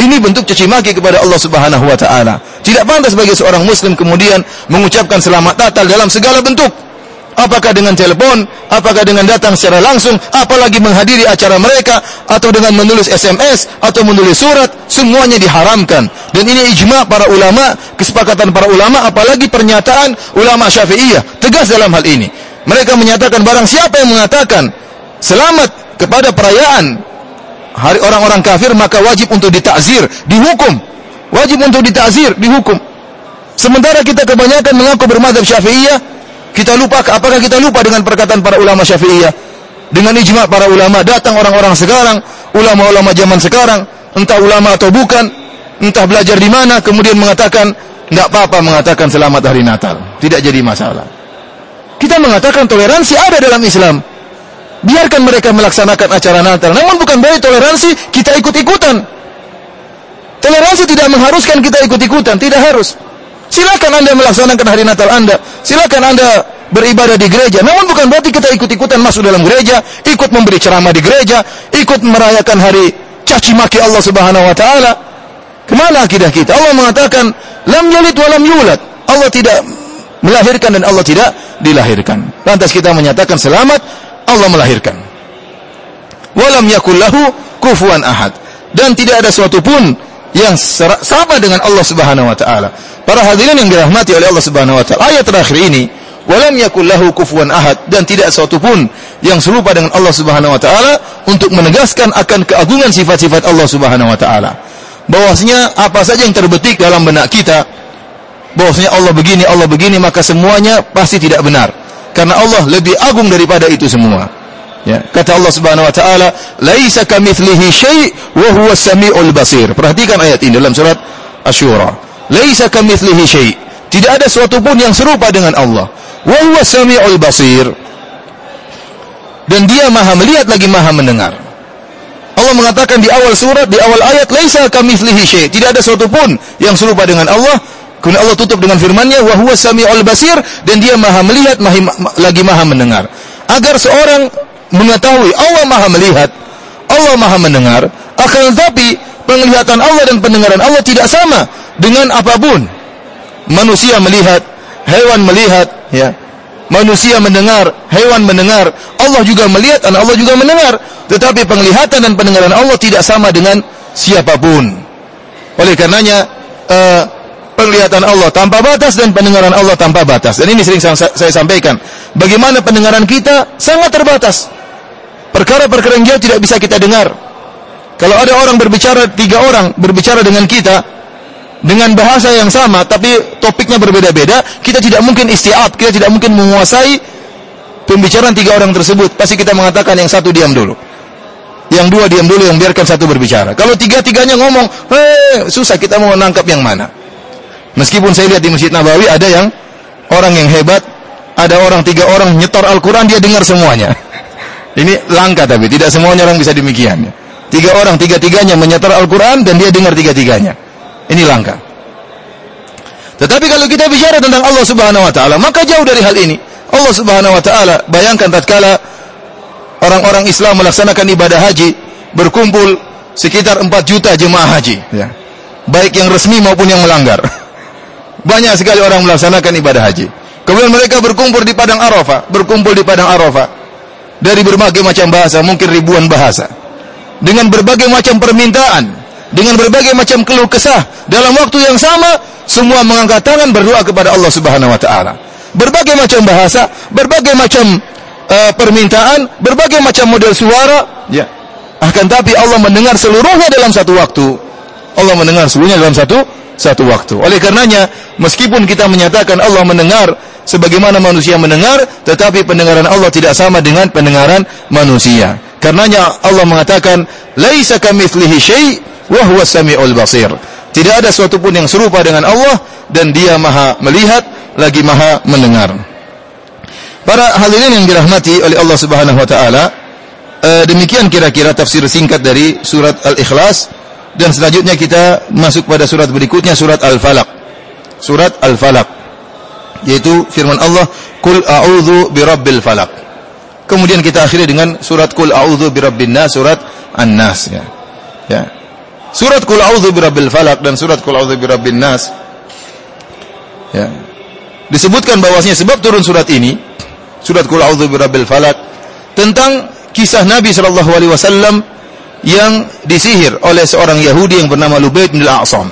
Ini bentuk caci maki kepada Allah Subhanahu wa taala. Tidak pantas bagi seorang muslim kemudian mengucapkan selamat Natal dalam segala bentuk. Apakah dengan telepon, apakah dengan datang secara langsung, apalagi menghadiri acara mereka atau dengan menulis SMS atau menulis surat, semuanya diharamkan. Dan ini ijma para ulama, kesepakatan para ulama apalagi pernyataan ulama Syafi'iyah tegas dalam hal ini. Mereka menyatakan barang siapa yang mengatakan selamat kepada perayaan hari orang-orang kafir maka wajib untuk ditakzir, dihukum. Wajib untuk ditakzir, dihukum. Sementara kita kebanyakan mengaku bermadzhab Syafi'iyah, kita lupa apakah kita lupa dengan perkataan para ulama Syafi'iyah? Dengan ijma para ulama datang orang-orang sekarang, ulama-ulama zaman sekarang, entah ulama atau bukan, entah belajar di mana kemudian mengatakan tidak apa-apa mengatakan selamat hari Natal, tidak jadi masalah. Kita mengatakan toleransi ada dalam Islam. Biarkan mereka melaksanakan acara Natal. Namun bukan berarti toleransi kita ikut-ikutan. Toleransi tidak mengharuskan kita ikut-ikutan, tidak harus. Silakan Anda melaksanakan hari Natal Anda. Silakan Anda beribadah di gereja. Namun bukan berarti kita ikut-ikutan masuk dalam gereja, ikut memberi ceramah di gereja, ikut merayakan hari caci maki Allah Subhanahu wa taala. Ke mana akidah kita? Allah mengatakan, "Lam yalid wa lam yulad." Allah tidak melahirkan dan Allah tidak dilahirkan. Lantas kita menyatakan selamat Allah melahirkan. Walam yakullahu kufuan ahad. Dan tidak ada suatu pun yang sama dengan Allah Subhanahu wa taala. Para hadirin yang dirahmati oleh Allah Subhanahu wa taala. Ayat terakhir ini, walam yakullahu kufuwan ahad dan tidak suatu pun yang serupa dengan Allah Subhanahu wa taala untuk menegaskan akan keagungan sifat-sifat Allah Subhanahu wa taala. Bahwasanya apa saja yang terbetik dalam benak kita bahwasanya Allah begini, Allah begini maka semuanya pasti tidak benar karena Allah lebih agung daripada itu semua. Ya, kata Allah Subhanahu wa taala, "Laisa kamitslihi syai' wa huwa samiul basir." Perhatikan ayat ini dalam surat Asy-Syura. Laisa kamitslihi syai'. Tidak ada suatu pun yang serupa dengan Allah. Wa huwa samiul basir. Dan dia maha melihat lagi maha mendengar. Allah mengatakan di awal surat, di awal ayat, Laisa kamitslihi syai'. Tidak ada suatu pun yang serupa dengan Allah. Kemudian Allah tutup dengan firman-Nya, "Wa huwa samiul basir" dan dia maha melihat maha, lagi maha mendengar. Agar seorang mengetahui Allah maha melihat, Allah maha mendengar, akan tetapi penglihatan Allah dan pendengaran Allah tidak sama dengan apa pun. Manusia melihat, hewan melihat, ya. Manusia mendengar, hewan mendengar, Allah juga melihat dan Allah juga mendengar. Tetapi penglihatan dan pendengaran Allah tidak sama dengan siapa pun. Oleh karenanya uh, penglihatan Allah tanpa batas dan pendengaran Allah tanpa batas. Dan ini sering saya, saya sampaikan. Bagaimana pendengaran kita sangat terbatas. Perkara-perkara yang jauh tidak bisa kita dengar. Kalau ada orang berbicara, tiga orang berbicara dengan kita, dengan bahasa yang sama, tapi topiknya berbeda-beda, kita tidak mungkin istiab, kita tidak mungkin menguasai pembicaraan tiga orang tersebut. Pasti kita mengatakan yang satu diam dulu. Yang dua diam dulu, yang biarkan satu berbicara. Kalau tiga-tiganya ngomong, susah kita mau menangkap yang mana. Meskipun saya lihat di Masjid Nabawi ada yang orang yang hebat, ada orang tiga orang nyetor Al-Quran, dia dengar semuanya. Ini langka tapi, tidak semuanya orang bisa demikian. Tiga orang, tiga-tiganya menyetor Al-Quran dan dia dengar tiga-tiganya. Ini langka. Tetapi kalau kita bicara tentang Allah Subhanahu wa taala, maka jauh dari hal ini. Allah Subhanahu wa taala, bayangkan tatkala orang-orang Islam melaksanakan ibadah haji berkumpul sekitar 4 juta jemaah haji ya. Baik yang resmi maupun yang melanggar. Banyak sekali orang melaksanakan ibadah haji. Kemudian mereka berkumpul di padang Arafah, berkumpul di padang Arafah dari berbagai macam bahasa, mungkin ribuan bahasa. Dengan berbagai macam permintaan, dengan berbagai macam keluh kesah dalam waktu yang sama semua mengangkat tangan berdoa kepada Allah Subhanahu wa taala. Berbagai macam bahasa, berbagai macam uh, permintaan, berbagai macam model suara, ya. Akan tapi Allah mendengar seluruhnya dalam satu waktu. Allah mendengar seluruhnya dalam satu satu waktu. Oleh karenanya, meskipun kita menyatakan Allah mendengar sebagaimana manusia mendengar, tetapi pendengaran Allah tidak sama dengan pendengaran manusia. Karenanya Allah mengatakan, "Laisa kamitslihi syai' wa huwa samiul basir." Tidak ada sesuatu pun yang serupa dengan Allah dan Dia Maha melihat lagi Maha mendengar. Para hadirin yang dirahmati oleh Allah Subhanahu wa taala, eh, demikian kira-kira tafsir singkat dari surat Al-Ikhlas dan selanjutnya kita masuk pada surat berikutnya surat Al-Falaq. Surat Al-Falaq yaitu firman Allah, "Qul a'udzu birabbil falaq." Kemudian kita akhiri dengan surat Qul a'udzu birabbin nas, surat An-Nas ya. Ya. Surat Qul a'udzu birabbil falaq dan surat Qul a'udzu birabbin nas ya. Disebutkan bahwasanya sebab turun surat ini surat Qul A'udzu Birabbil Falaq tentang kisah Nabi sallallahu alaihi wasallam yang disihir oleh seorang Yahudi yang bernama Lubaid bin Al-A'sam.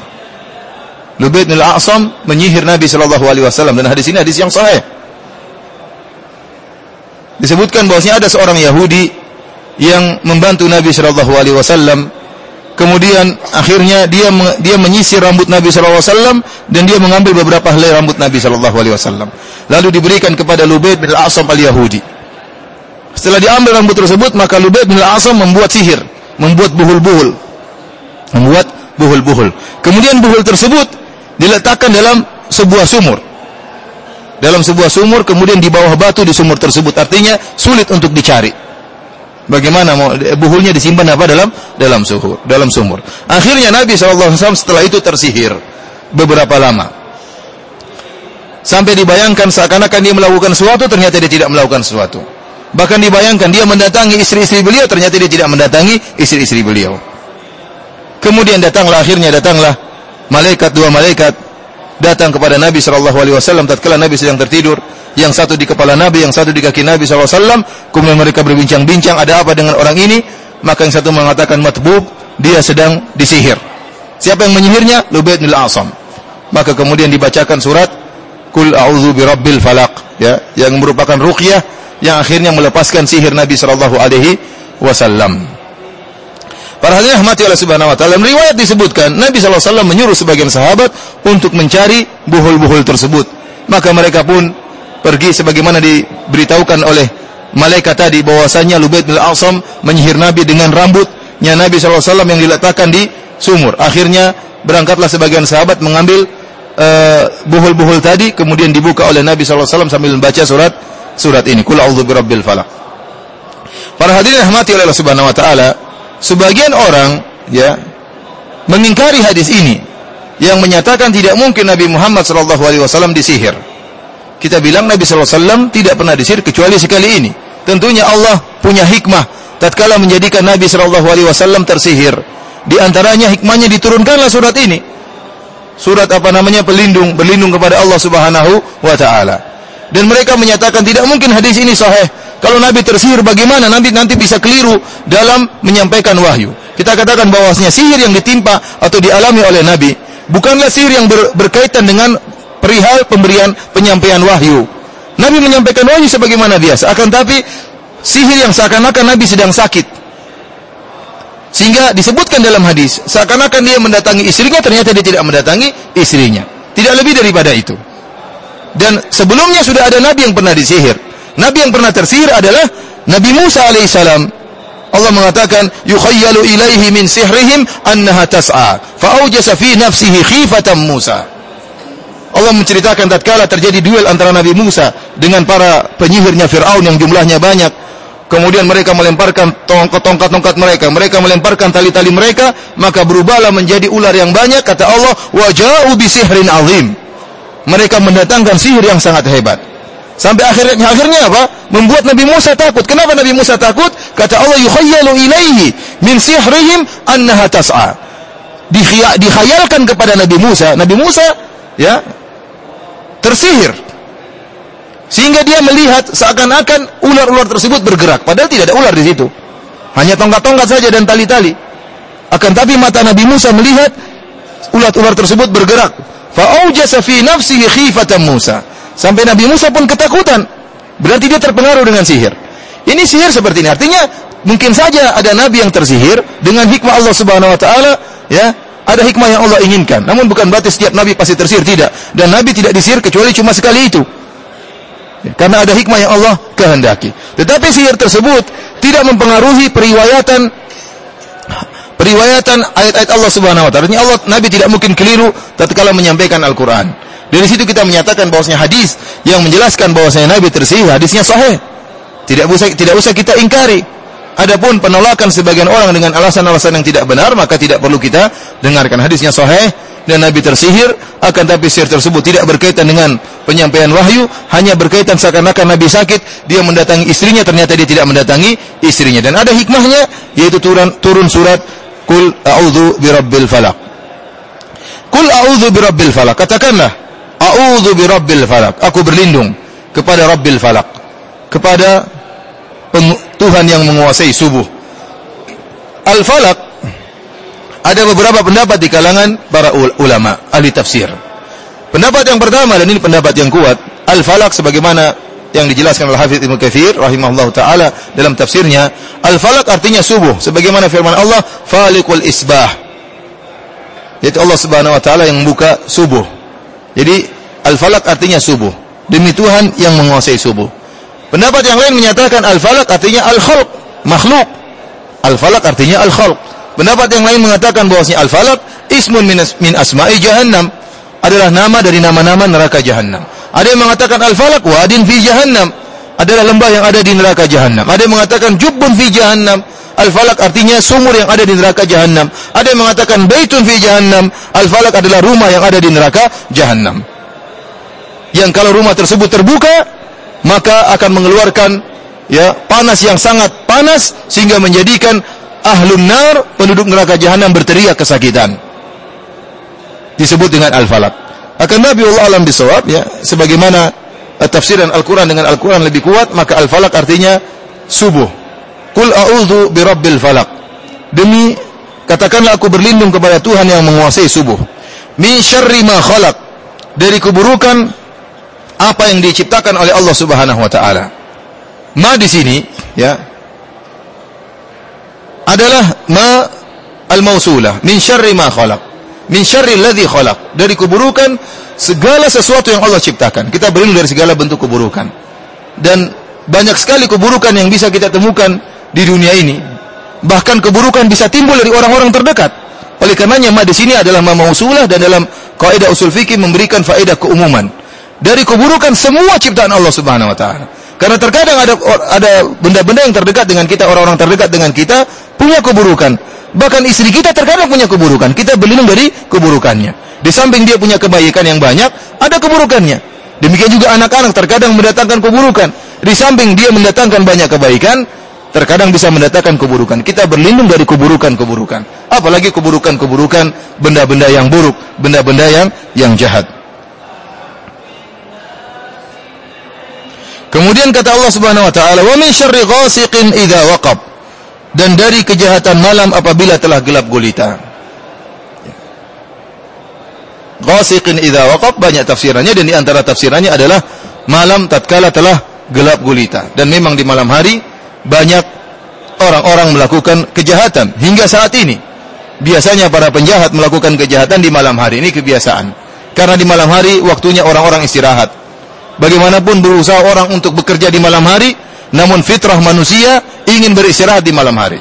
Lubaid bin Al-A'sam menyihir Nabi sallallahu alaihi wasallam dan hadis ini hadis yang sahih. Disebutkan bahwasanya ada seorang Yahudi yang membantu Nabi sallallahu alaihi wasallam Kemudian akhirnya dia dia menyisir rambut Nabi sallallahu alaihi wasallam dan dia mengambil beberapa helai rambut Nabi sallallahu alaihi wasallam. Lalu diberikan kepada Lubaid bin Al-Asam al-Yahudi. Setelah diambil rambut tersebut, maka Lubaid bin Al-Asam membuat sihir, membuat buhul-buhul. Membuat buhul-buhul. Kemudian buhul tersebut diletakkan dalam sebuah sumur. Dalam sebuah sumur, kemudian di bawah batu di sumur tersebut. Artinya sulit untuk dicari. Bagaimana mau buhulnya disimpan apa dalam dalam suhu dalam sumur. Akhirnya Nabi SAW setelah itu tersihir beberapa lama. Sampai dibayangkan seakan-akan dia melakukan sesuatu ternyata dia tidak melakukan sesuatu. Bahkan dibayangkan dia mendatangi istri-istri beliau ternyata dia tidak mendatangi istri-istri beliau. Kemudian datanglah akhirnya datanglah malaikat dua malaikat datang kepada Nabi sallallahu alaihi wasallam tatkala Nabi sedang tertidur yang satu di kepala Nabi, yang satu di kaki Nabi SAW. Kemudian mereka berbincang-bincang, ada apa dengan orang ini? Maka yang satu mengatakan matbub, dia sedang disihir. Siapa yang menyihirnya? Lubaid bin Asam. Maka kemudian dibacakan surat Kul a'udzu birabbil falaq ya, yang merupakan ruqyah yang akhirnya melepaskan sihir Nabi sallallahu alaihi wasallam. Para hadirin rahmati Allah Subhanahu wa taala, riwayat disebutkan Nabi sallallahu alaihi wasallam menyuruh sebagian sahabat untuk mencari buhul-buhul tersebut. Maka mereka pun pergi sebagaimana diberitahukan oleh malaikat tadi bahwasanya Lubaid bin Al-Asam menyihir Nabi dengan rambutnya Nabi SAW yang diletakkan di sumur. Akhirnya berangkatlah sebagian sahabat mengambil uh, buhul-buhul tadi kemudian dibuka oleh Nabi SAW sambil membaca surat surat ini. Kul a'udzu birabbil falaq. Para hadirin rahmati oleh Allah Subhanahu wa taala, sebagian orang ya mengingkari hadis ini yang menyatakan tidak mungkin Nabi Muhammad sallallahu alaihi wasallam disihir. Kita bilang Nabi sallallahu alaihi wasallam tidak pernah disihir kecuali sekali ini. Tentunya Allah punya hikmah tatkala menjadikan Nabi sallallahu alaihi wasallam tersihir. Di antaranya hikmahnya diturunkanlah surat ini. Surat apa namanya pelindung, berlindung kepada Allah Subhanahu wa taala. Dan mereka menyatakan tidak mungkin hadis ini sahih. Kalau Nabi tersihir bagaimana? Nabi nanti bisa keliru dalam menyampaikan wahyu. Kita katakan bahwasanya sihir yang ditimpa atau dialami oleh Nabi bukanlah sihir yang ber, berkaitan dengan perihal pemberian penyampaian wahyu. Nabi menyampaikan wahyu sebagaimana biasa, akan tapi sihir yang seakan-akan Nabi sedang sakit. Sehingga disebutkan dalam hadis, seakan-akan dia mendatangi istrinya, ternyata dia tidak mendatangi istrinya. Tidak lebih daripada itu. Dan sebelumnya sudah ada Nabi yang pernah disihir. Nabi yang pernah tersihir adalah Nabi Musa alaihissalam. Allah mengatakan yukhayyalu ilaihi min sihrihim annaha tas'a fa awjasa fi nafsihi khifatan Musa. Allah menceritakan tatkala terjadi duel antara Nabi Musa dengan para penyihirnya Firaun yang jumlahnya banyak. Kemudian mereka melemparkan tongkat-tongkat mereka, mereka melemparkan tali-tali mereka, maka berubahlah menjadi ular yang banyak kata Allah, "Waja'u bi sihrin azim." Mereka mendatangkan sihir yang sangat hebat. Sampai akhirnya akhirnya apa? Membuat Nabi Musa takut. Kenapa Nabi Musa takut? Kata Allah yukhayyalu ilaihi min sihrihim annaha tas'a. Dikhayalkan kepada Nabi Musa, Nabi Musa ya tersihir. Sehingga dia melihat seakan-akan ular-ular tersebut bergerak, padahal tidak ada ular di situ. Hanya tongkat-tongkat saja dan tali-tali. Akan tapi mata Nabi Musa melihat ular-ular tersebut bergerak. Fa'aujasa fi nafsihi khifatan Musa. Sampai Nabi Musa pun ketakutan. Berarti dia terpengaruh dengan sihir. Ini sihir seperti ini. Artinya mungkin saja ada nabi yang tersihir dengan hikmah Allah Subhanahu wa taala, ya. Ada hikmah yang Allah inginkan. Namun bukan berarti setiap nabi pasti tersihir tidak. Dan nabi tidak disihir kecuali cuma sekali itu. Ya, karena ada hikmah yang Allah kehendaki. Tetapi sihir tersebut tidak mempengaruhi periwayatan periwayatan ayat-ayat Allah Subhanahu wa taala. Artinya Allah Nabi tidak mungkin keliru tatkala menyampaikan Al-Qur'an. Dari situ kita menyatakan bahwasanya hadis yang menjelaskan bahwasanya Nabi tersihir hadisnya sahih. Tidak usah tidak usah kita ingkari. Adapun penolakan sebagian orang dengan alasan-alasan yang tidak benar maka tidak perlu kita dengarkan hadisnya sahih dan Nabi tersihir akan tapi sihir tersebut tidak berkaitan dengan penyampaian wahyu hanya berkaitan seakan-akan Nabi sakit dia mendatangi istrinya ternyata dia tidak mendatangi istrinya dan ada hikmahnya yaitu turun turun surat kul a'udzu birabbil falaq kul a'udzu birabbil falaq katakanlah A'udzu birabbil falak. Aku berlindung kepada Rabbil falak. Kepada Tuhan yang menguasai subuh. Al-falak ada beberapa pendapat di kalangan para ulama ahli tafsir. Pendapat yang pertama dan ini pendapat yang kuat, al-falak sebagaimana yang dijelaskan oleh Hafidz Ibnu Katsir rahimahullahu taala dalam tafsirnya, al-falak artinya subuh sebagaimana firman Allah, "Faliqul isbah." Yaitu Allah Subhanahu wa taala yang membuka subuh. Jadi al-falak artinya subuh. Demi Tuhan yang menguasai subuh. Pendapat yang lain menyatakan al-falak artinya al-khalq, makhluk. Al-falak artinya al-khalq. Pendapat yang lain mengatakan bahwasanya al-falak ismun min, min asma'i jahannam adalah nama dari nama-nama neraka jahannam. Ada yang mengatakan al-falak wadin fi jahannam adalah lembah yang ada di neraka jahannam. Ada yang mengatakan jubbun fi jahannam Al-Falak artinya sumur yang ada di neraka jahanam. Ada yang mengatakan baitun fi jahannam. Al-Falak adalah rumah yang ada di neraka jahanam. Yang kalau rumah tersebut terbuka, maka akan mengeluarkan ya panas yang sangat panas sehingga menjadikan ahlun nar penduduk neraka jahanam berteriak kesakitan. Disebut dengan Al-Falak. Akan Nabi Allah alam bisawab ya sebagaimana tafsiran Al-Qur'an dengan Al-Qur'an lebih kuat, maka Al-Falak artinya subuh Kul a'udzu birabbil falak. Demi katakanlah aku berlindung kepada Tuhan yang menguasai subuh. Min syarri ma khalaq. Dari keburukan apa yang diciptakan oleh Allah Subhanahu wa taala. Ma di sini ya adalah ma al-mausulah min syarri ma khalaq. Min syarri alladhi khalaq. Dari keburukan segala sesuatu yang Allah ciptakan. Kita berlindung dari segala bentuk keburukan. Dan banyak sekali keburukan yang bisa kita temukan di dunia ini. Bahkan keburukan bisa timbul dari orang-orang terdekat. Oleh karenanya ma di sini adalah ma mausulah dan dalam kaidah usul fikih memberikan faedah keumuman. Dari keburukan semua ciptaan Allah Subhanahu wa taala. Karena terkadang ada ada benda-benda yang terdekat dengan kita, orang-orang terdekat dengan kita punya keburukan. Bahkan istri kita terkadang punya keburukan. Kita berlindung dari keburukannya. Di samping dia punya kebaikan yang banyak, ada keburukannya. Demikian juga anak-anak terkadang mendatangkan keburukan. Di samping dia mendatangkan banyak kebaikan, terkadang bisa mendatangkan keburukan. Kita berlindung dari keburukan-keburukan. Apalagi keburukan-keburukan benda-benda yang buruk, benda-benda yang yang jahat. Kemudian kata Allah Subhanahu wa taala, "Wa min syarri ghasiqin idza waqab." Dan dari kejahatan malam apabila telah gelap gulita. Ghasiqin idza waqab banyak tafsirannya dan di antara tafsirannya adalah malam tatkala telah gelap gulita. Dan memang di malam hari banyak orang-orang melakukan kejahatan hingga saat ini. Biasanya para penjahat melakukan kejahatan di malam hari ini kebiasaan. Karena di malam hari waktunya orang-orang istirahat Bagaimanapun berusaha orang untuk bekerja di malam hari, namun fitrah manusia ingin beristirahat di malam hari.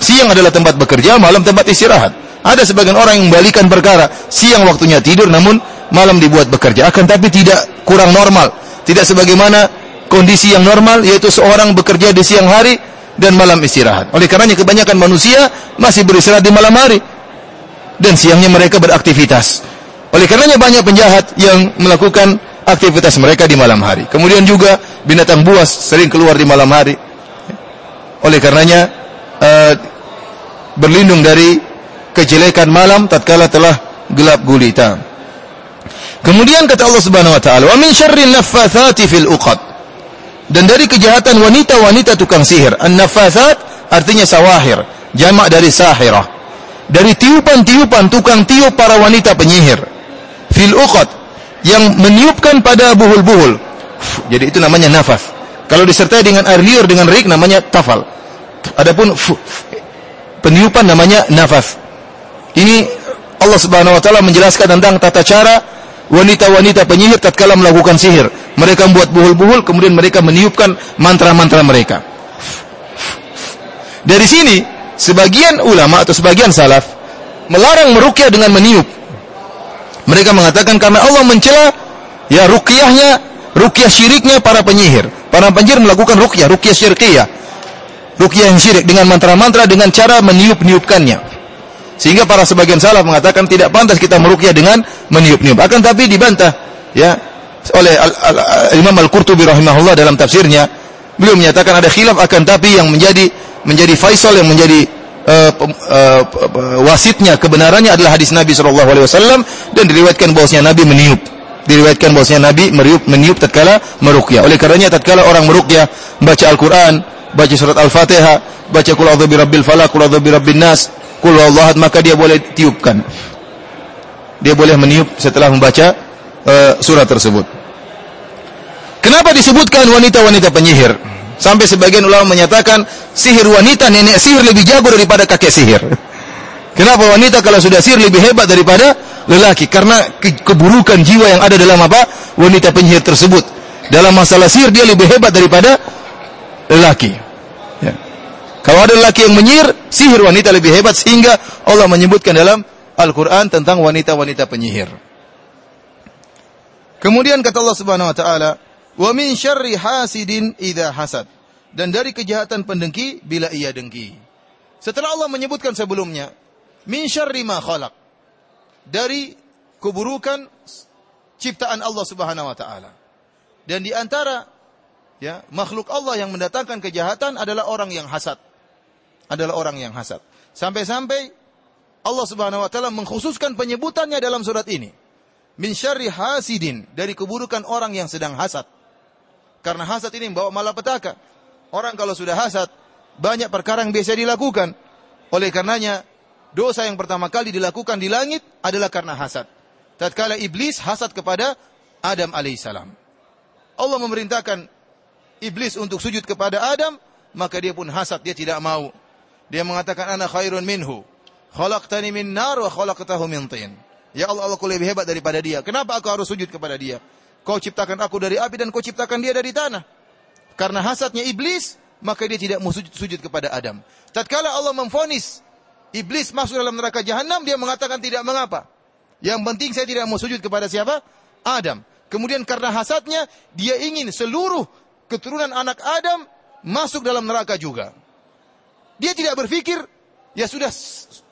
Siang adalah tempat bekerja, malam tempat istirahat. Ada sebagian orang yang membalikan perkara, siang waktunya tidur namun malam dibuat bekerja. Akan tapi tidak kurang normal. Tidak sebagaimana kondisi yang normal yaitu seorang bekerja di siang hari dan malam istirahat. Oleh karenanya kebanyakan manusia masih beristirahat di malam hari dan siangnya mereka beraktivitas. Oleh karenanya banyak penjahat yang melakukan aktivitas mereka di malam hari. Kemudian juga binatang buas sering keluar di malam hari. Oleh karenanya uh, berlindung dari kejelekan malam tatkala telah gelap gulita. Kemudian kata Allah Subhanahu wa taala, "Wa min syarri naffatsati fil uqad." Dan dari kejahatan wanita-wanita tukang sihir. An-naffatsat artinya sawahir, jamak dari sahirah. Dari tiupan-tiupan tukang tiup para wanita penyihir. Fil uqad yang meniupkan pada buhul-buhul. Jadi itu namanya nafas. Kalau disertai dengan air liur dengan rik namanya tafal. Adapun peniupan namanya nafas. Ini Allah Subhanahu wa taala menjelaskan tentang tata cara wanita-wanita penyihir tatkala melakukan sihir. Mereka membuat buhul-buhul kemudian mereka meniupkan mantra-mantra mereka. Dari sini sebagian ulama atau sebagian salaf melarang merukyah dengan meniup mereka mengatakan karena Allah mencela ya ruqyahnya, ruqyah syiriknya para penyihir. Para penyihir melakukan ruqyah, ruqyah syirkiyah. Ruqyah yang syirik dengan mantra-mantra dengan cara meniup-niupkannya. Sehingga para sebagian salaf mengatakan tidak pantas kita meruqyah dengan meniup-niup. Akan tapi dibantah ya oleh al, al, al, Imam Al-Qurtubi rahimahullah dalam tafsirnya beliau menyatakan ada khilaf akan tapi yang menjadi menjadi faisal yang menjadi uh, wasitnya kebenarannya adalah hadis Nabi wasallam dan diriwayatkan bahwasanya Nabi meniup. Diriwayatkan bahwasanya Nabi meniup meniup tatkala meruqyah. Oleh karenanya tatkala orang meruqyah baca Al-Qur'an baca surat Al-Fatihah baca qul a'udzu birabbil falaq qul a'udzu birabbin nas qul huwallahu maka dia boleh tiupkan. Dia boleh meniup setelah membaca uh, surat tersebut. Kenapa disebutkan wanita-wanita penyihir Sampai sebagian ulama menyatakan sihir wanita nenek sihir lebih jago daripada kakek sihir. Kenapa wanita kalau sudah sihir lebih hebat daripada lelaki? Karena ke keburukan jiwa yang ada dalam apa? Wanita penyihir tersebut. Dalam masalah sihir dia lebih hebat daripada lelaki. Ya. Kalau ada lelaki yang menyihir, sihir wanita lebih hebat sehingga Allah menyebutkan dalam Al-Quran tentang wanita-wanita penyihir. Kemudian kata Allah Subhanahu wa taala, Wa min syarri hasidin idza hasad. Dan dari kejahatan pendengki bila ia dengki. Setelah Allah menyebutkan sebelumnya, min syarri ma khalaq. Dari keburukan ciptaan Allah Subhanahu wa taala. Dan di antara ya, makhluk Allah yang mendatangkan kejahatan adalah orang yang hasad. Adalah orang yang hasad. Sampai-sampai Allah Subhanahu wa taala mengkhususkan penyebutannya dalam surat ini. Min syarri hasidin dari keburukan orang yang sedang hasad. Karena hasad ini membawa malapetaka. Orang kalau sudah hasad, banyak perkara yang biasa dilakukan. Oleh karenanya, dosa yang pertama kali dilakukan di langit adalah karena hasad. Tatkala iblis hasad kepada Adam alaihissalam. Allah memerintahkan iblis untuk sujud kepada Adam, maka dia pun hasad, dia tidak mau. Dia mengatakan, Ana khairun minhu. Khalaqtani min nar wa khalaqtahu min tin. Ya Allah, Allah lebih hebat daripada dia. Kenapa aku harus sujud kepada dia? Kau ciptakan aku dari api dan kau ciptakan dia dari tanah. Karena hasadnya iblis, maka dia tidak mau sujud, sujud kepada Adam. Tatkala Allah memfonis iblis masuk dalam neraka jahanam, dia mengatakan tidak mengapa. Yang penting saya tidak mau sujud kepada siapa? Adam. Kemudian karena hasadnya, dia ingin seluruh keturunan anak Adam masuk dalam neraka juga. Dia tidak berpikir, ya sudah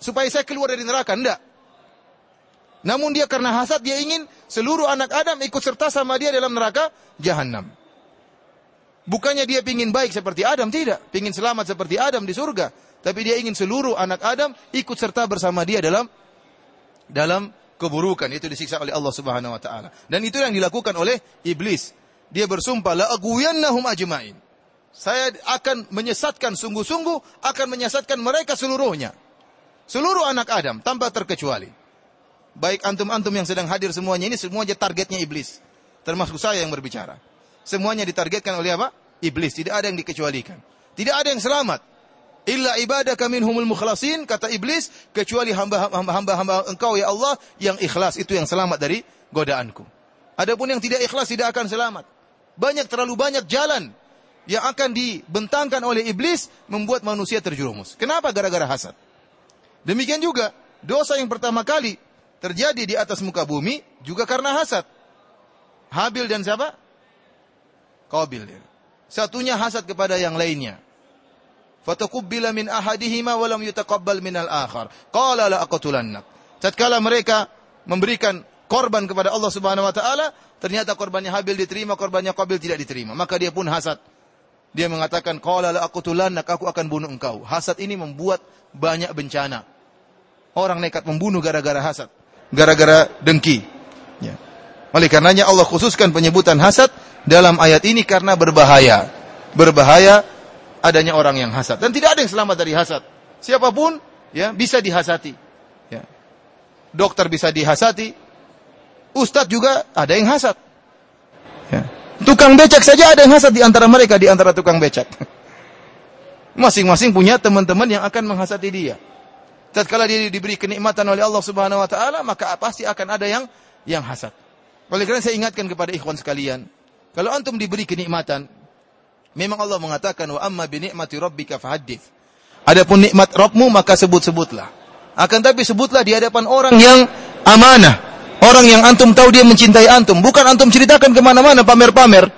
supaya saya keluar dari neraka. Tidak. Namun dia karena hasad, dia ingin seluruh anak Adam ikut serta sama dia dalam neraka jahanam. Bukannya dia ingin baik seperti Adam, tidak. Ingin selamat seperti Adam di surga. Tapi dia ingin seluruh anak Adam ikut serta bersama dia dalam dalam keburukan. Itu disiksa oleh Allah Subhanahu wa taala. Dan itu yang dilakukan oleh iblis. Dia bersumpah la agwiyannahum ajmain. Saya akan menyesatkan sungguh-sungguh akan menyesatkan mereka seluruhnya. Seluruh anak Adam tanpa terkecuali. Baik antum-antum yang sedang hadir semuanya ini semuanya targetnya iblis. Termasuk saya yang berbicara. Semuanya ditargetkan oleh apa? Iblis. Tidak ada yang dikecualikan. Tidak ada yang selamat. Illa ibadah kami humul mukhlasin kata iblis kecuali hamba-hamba engkau ya Allah yang ikhlas itu yang selamat dari godaanku. Adapun yang tidak ikhlas tidak akan selamat. Banyak terlalu banyak jalan yang akan dibentangkan oleh iblis membuat manusia terjerumus. Kenapa? Gara-gara hasad. Demikian juga dosa yang pertama kali terjadi di atas muka bumi juga karena hasad. Habil dan siapa? Qabil. Ya. Satunya hasad kepada yang lainnya. Fatakubbila min ahadihima wa lam yutaqabbal minal akhar. Qala la aqtulannak. Tatkala mereka memberikan korban kepada Allah Subhanahu wa taala, ternyata korbannya Habil diterima, korbannya Qabil tidak diterima. Maka dia pun hasad. Dia mengatakan, "Qala la aqtulannak, aku akan bunuh engkau." Hasad ini membuat banyak bencana. Orang nekat membunuh gara-gara hasad, gara-gara dengki. Ya. Oleh karenanya Allah khususkan penyebutan hasad dalam ayat ini karena berbahaya. Berbahaya adanya orang yang hasad dan tidak ada yang selamat dari hasad. Siapa pun ya bisa dihasati. Ya. Dokter bisa dihasati. Ustadz juga ada yang hasad. Ya. Tukang becak saja ada yang hasad di antara mereka di antara tukang becak. Masing-masing punya teman-teman yang akan menghasati dia. Tatkala dia diberi kenikmatan oleh Allah Subhanahu wa taala, maka pasti akan ada yang yang hasad. Oleh karena saya ingatkan kepada ikhwan sekalian, kalau antum diberi kenikmatan, memang Allah mengatakan wa amma bi ni'mati rabbika. Adapun nikmat Rabbmu maka sebut-sebutlah. Akan tapi sebutlah di hadapan orang yang amanah. Orang yang antum tahu dia mencintai antum. Bukan antum ceritakan ke mana-mana pamer-pamer.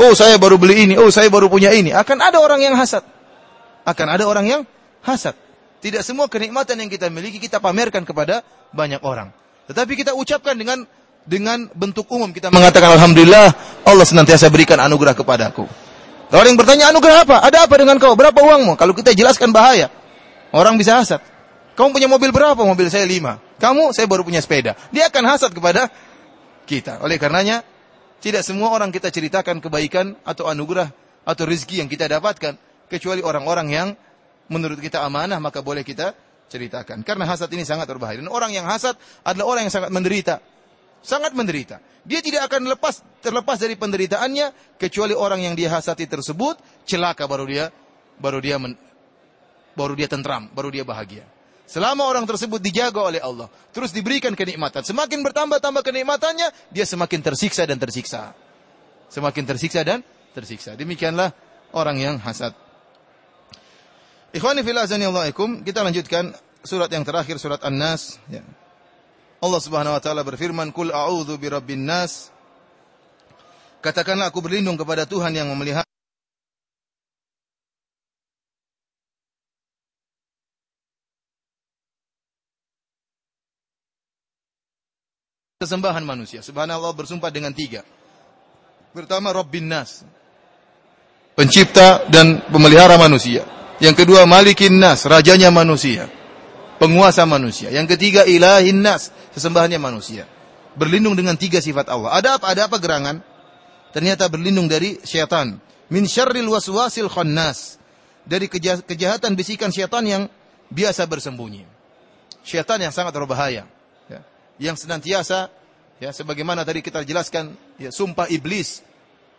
Oh saya baru beli ini, oh saya baru punya ini. Akan ada orang yang hasad. Akan ada orang yang hasad. Tidak semua kenikmatan yang kita miliki kita pamerkan kepada banyak orang. Tetapi kita ucapkan dengan dengan bentuk umum kita mengatakan alhamdulillah Allah senantiasa berikan anugerah kepadaku. Kalau ada yang bertanya anugerah apa? Ada apa dengan kau? Berapa uangmu? Kalau kita jelaskan bahaya. Orang bisa hasad. Kamu punya mobil berapa? Mobil saya lima. Kamu, saya baru punya sepeda. Dia akan hasad kepada kita. Oleh karenanya, tidak semua orang kita ceritakan kebaikan atau anugerah atau rezeki yang kita dapatkan. Kecuali orang-orang yang menurut kita amanah, maka boleh kita ceritakan. Karena hasad ini sangat berbahaya. Dan orang yang hasad adalah orang yang sangat menderita sangat menderita. Dia tidak akan lepas terlepas dari penderitaannya kecuali orang yang dia hasati tersebut celaka baru dia baru dia men, baru dia tentram, baru dia bahagia. Selama orang tersebut dijaga oleh Allah, terus diberikan kenikmatan, semakin bertambah-tambah kenikmatannya, dia semakin tersiksa dan tersiksa. Semakin tersiksa dan tersiksa. Demikianlah orang yang hasad. Ikhwani fillah kita lanjutkan surat yang terakhir surat An-Nas ya. Allah Subhanahu wa taala berfirman, "Qul a'udzu birabbin nas." Katakanlah aku berlindung kepada Tuhan yang memelihara kesembahan manusia. Subhanallah bersumpah dengan tiga. Pertama Rabbin Nas. Pencipta dan pemelihara manusia. Yang kedua Malikin Nas, rajanya manusia. Penguasa manusia. Yang ketiga Ilahin Nas, sesembahannya manusia. Berlindung dengan tiga sifat Allah. Ada apa? Ada apa gerangan? Ternyata berlindung dari syaitan. Min syarril waswasil khannas. Dari kejahatan bisikan syaitan yang biasa bersembunyi. Syaitan yang sangat berbahaya. Ya. Yang senantiasa, ya, sebagaimana tadi kita jelaskan, ya, sumpah iblis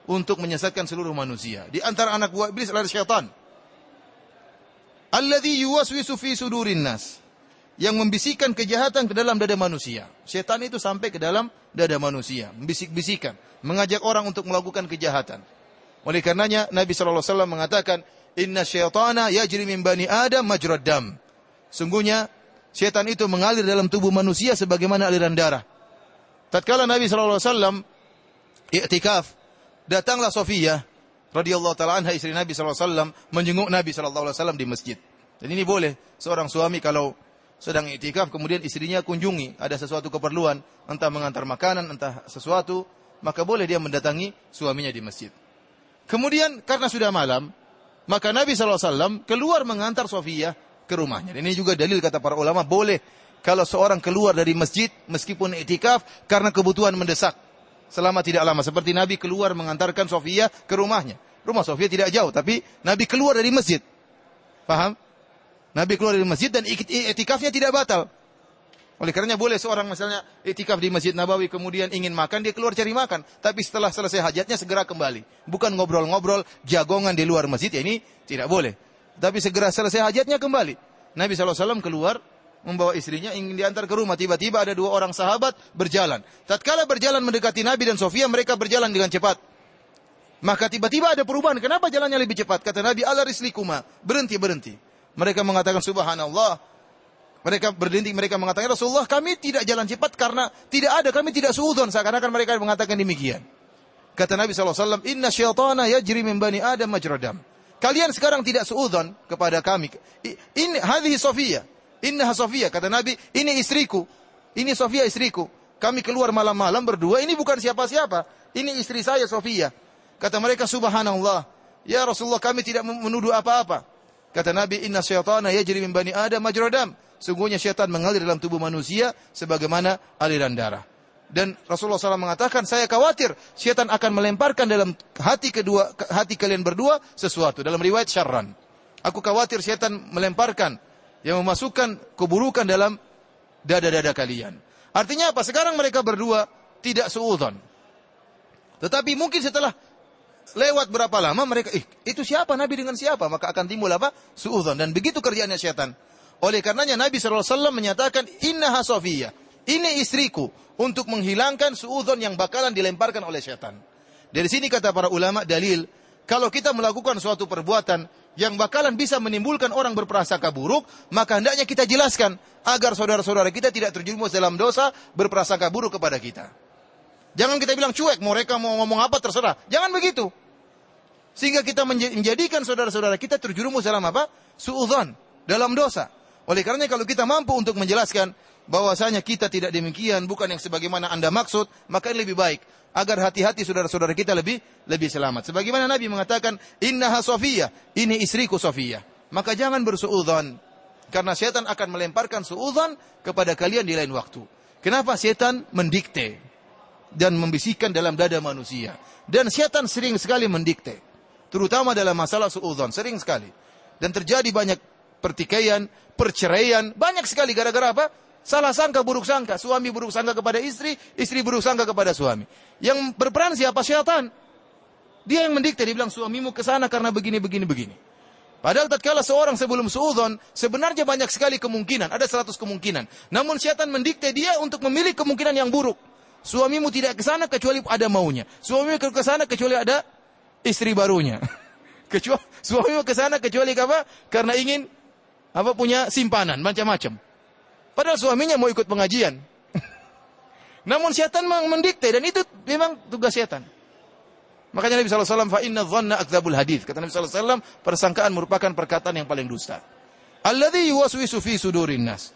untuk menyesatkan seluruh manusia. Di antara anak buah iblis adalah syaitan. Alladhi yuwaswisu fi sudurin nas yang membisikkan kejahatan ke dalam dada manusia. Setan itu sampai ke dalam dada manusia, membisik-bisikan, mengajak orang untuk melakukan kejahatan. Oleh karenanya Nabi wasallam mengatakan, "Inna syaitana yajri min bani Adam majrad dam." Sungguhnya setan itu mengalir dalam tubuh manusia sebagaimana aliran darah. Tatkala Nabi wasallam i'tikaf, datanglah Sofiyah radhiyallahu taala anha istri Nabi sallallahu alaihi wasallam menjenguk Nabi sallallahu alaihi wasallam di masjid. Dan ini boleh seorang suami kalau sedang i'tikaf kemudian istrinya kunjungi, ada sesuatu keperluan, entah mengantar makanan, entah sesuatu, maka boleh dia mendatangi suaminya di masjid. Kemudian karena sudah malam, maka Nabi SAW keluar mengantar Sofia ke rumahnya. Dan ini juga dalil kata para ulama, boleh kalau seorang keluar dari masjid meskipun itikaf karena kebutuhan mendesak. Selama tidak lama. Seperti Nabi keluar mengantarkan Sofia ke rumahnya. Rumah Sofia tidak jauh, tapi Nabi keluar dari masjid. Paham? Nabi keluar dari masjid dan itikafnya tidak batal. Oleh karenanya boleh seorang misalnya itikaf di Masjid Nabawi kemudian ingin makan, dia keluar cari makan. Tapi setelah selesai hajatnya segera kembali. Bukan ngobrol-ngobrol jagongan di luar masjid, ya ini tidak boleh. Tapi segera selesai hajatnya kembali. Nabi SAW keluar membawa istrinya ingin diantar ke rumah. Tiba-tiba ada dua orang sahabat berjalan. Tatkala berjalan mendekati Nabi dan Sofia, mereka berjalan dengan cepat. Maka tiba-tiba ada perubahan. Kenapa jalannya lebih cepat? Kata Nabi, Allah rislikuma. Berhenti, berhenti. Mereka mengatakan, Subhanallah, mereka berdinding, mereka mengatakan, Rasulullah kami tidak jalan cepat karena tidak ada, kami tidak suudon. Seakan-akan mereka mengatakan demikian. Kata Nabi SAW, Inna syaitana yajri min bani Adam majradam. Kalian sekarang tidak suudon kepada kami. Ini hadhihi Sofia. Inna Sofia. Kata Nabi, ini istriku. Ini Sofia istriku. Kami keluar malam-malam berdua. Ini bukan siapa-siapa. Ini istri saya Sofia. Kata mereka, Subhanallah. Ya Rasulullah kami tidak menuduh apa-apa. Kata Nabi, Inna syaitana yajri min bani Adam majradam. Sungguhnya syaitan mengalir dalam tubuh manusia sebagaimana aliran darah. Dan Rasulullah SAW mengatakan, saya khawatir syaitan akan melemparkan dalam hati kedua hati kalian berdua sesuatu. Dalam riwayat syarran. Aku khawatir syaitan melemparkan yang memasukkan keburukan dalam dada-dada kalian. Artinya apa? Sekarang mereka berdua tidak seudon. Tetapi mungkin setelah lewat berapa lama mereka, ih itu siapa Nabi dengan siapa? Maka akan timbul apa? Suudon. Dan begitu kerjaannya syaitan. Oleh karenanya Nabi SAW menyatakan, Innaha Sofiyah. Ini istriku. Untuk menghilangkan suudon yang bakalan dilemparkan oleh syaitan. Dari sini kata para ulama dalil, kalau kita melakukan suatu perbuatan yang bakalan bisa menimbulkan orang berprasangka buruk, maka hendaknya kita jelaskan agar saudara-saudara kita tidak terjerumus dalam dosa berprasangka buruk kepada kita. Jangan kita bilang cuek, mereka mau ngomong apa terserah. Jangan begitu. Sehingga kita menjadikan saudara-saudara kita terjerumus dalam apa? Suudzon, dalam dosa. Oleh karena kalau kita mampu untuk menjelaskan bahwasanya kita tidak demikian, bukan yang sebagaimana Anda maksud, maka ini lebih baik agar hati-hati saudara-saudara kita lebih lebih selamat. Sebagaimana Nabi mengatakan, "Innaha Sofiyah, ini istriku Sofiyah." Maka jangan bersuudzon karena setan akan melemparkan suudzon kepada kalian di lain waktu. Kenapa setan mendikte dan membisikkan dalam dada manusia? Dan setan sering sekali mendikte, terutama dalam masalah suudzon, sering sekali. Dan terjadi banyak pertikaian, perceraian, banyak sekali gara-gara apa? Salah sangka, buruk sangka. Suami buruk sangka kepada istri, istri buruk sangka kepada suami. Yang berperan siapa? Syaitan. Dia yang mendikte, dia bilang suamimu ke sana karena begini, begini, begini. Padahal tatkala seorang sebelum suudon, sebenarnya banyak sekali kemungkinan, ada seratus kemungkinan. Namun syaitan mendikte dia untuk memilih kemungkinan yang buruk. Suamimu tidak ke sana kecuali ada maunya. Suamimu ke sana kecuali ada istri barunya. kecuali suamimu ke sana kecuali apa? Karena ingin apa punya simpanan macam-macam. Padahal suaminya mau ikut pengajian. Namun setan mendikte dan itu memang tugas setan. Makanya Nabi SAW, fa inna dhanna akdzabul hadith. Kata Nabi SAW, persangkaan merupakan perkataan yang paling dusta. Alladhi yuwaswisu fi sudurin nas.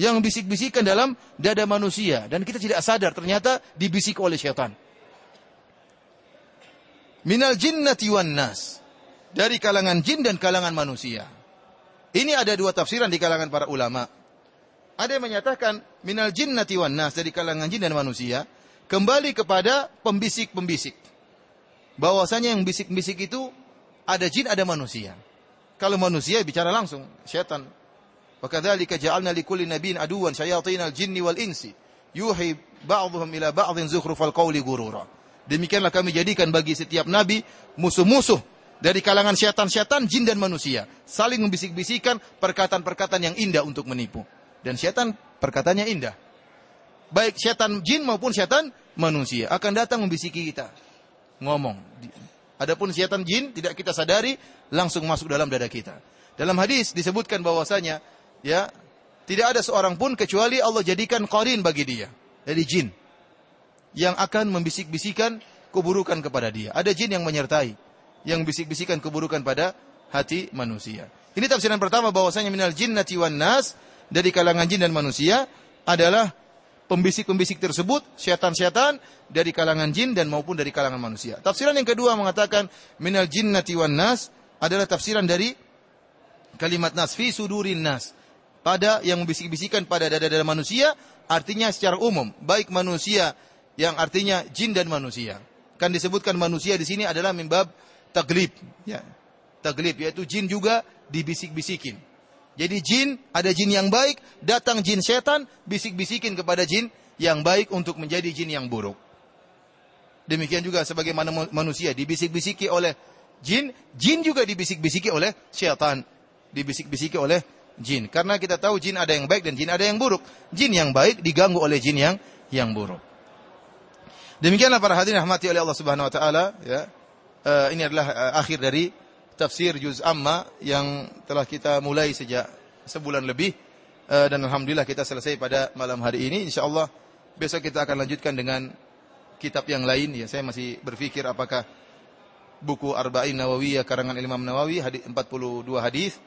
Yang bisik-bisikan dalam dada manusia. Dan kita tidak sadar, ternyata dibisik oleh setan. Minal jinnati wan nas. Dari kalangan jin dan kalangan manusia. Ini ada dua tafsiran di kalangan para ulama. Ada yang menyatakan minal jinnati wan nas dari kalangan jin dan manusia kembali kepada pembisik-pembisik. Bahwasanya yang bisik-bisik itu ada jin ada manusia. Kalau manusia bicara langsung setan. Wa kadzalika ja'alna likulli nabiyyin aduwan syayatinal jinni wal insi yuhi ba'dhum ila ba'dhin zukhrufal qawli gurura. Demikianlah kami jadikan bagi setiap nabi musuh-musuh dari kalangan setan-setan, jin dan manusia. Saling membisik-bisikan perkataan-perkataan yang indah untuk menipu. Dan setan perkataannya indah. Baik setan jin maupun setan manusia akan datang membisiki kita. Ngomong. Adapun setan jin tidak kita sadari langsung masuk dalam dada kita. Dalam hadis disebutkan bahwasanya ya, tidak ada seorang pun kecuali Allah jadikan qarin bagi dia. Dari jin. Yang akan membisik-bisikan keburukan kepada dia. Ada jin yang menyertai. Yang bisik-bisikan keburukan pada hati manusia. Ini tafsiran pertama bahwasanya minal jinnati wan nas dari kalangan jin dan manusia adalah pembisik-pembisik tersebut, syaitan-syaitan dari kalangan jin dan maupun dari kalangan manusia. Tafsiran yang kedua mengatakan minal jinnati wan nas adalah tafsiran dari kalimat nas fi sudurin nas. Pada yang membisik-bisikan pada dada-dada manusia artinya secara umum baik manusia yang artinya jin dan manusia. Kan disebutkan manusia di sini adalah mimbab taglib ya. Taglib yaitu jin juga dibisik-bisikin jadi jin ada jin yang baik datang jin setan bisik-bisikin kepada jin yang baik untuk menjadi jin yang buruk demikian juga sebagaimana manusia dibisik-bisiki oleh jin jin juga dibisik-bisiki oleh syaitan dibisik-bisiki oleh jin. Karena kita tahu jin ada yang baik dan jin ada yang buruk. Jin yang baik diganggu oleh jin yang yang buruk. Demikianlah para hadirin rahmati oleh Allah Subhanahu wa taala ya. Uh, ini adalah uh, akhir dari tafsir juz amma yang telah kita mulai sejak sebulan lebih. Uh, dan alhamdulillah kita selesai pada malam hari ini. Insyaallah besok kita akan lanjutkan dengan kitab yang lain. Ya saya masih berpikir apakah buku Arba'in Nawawiyah karangan Imam Nawawi hadis 42 hadis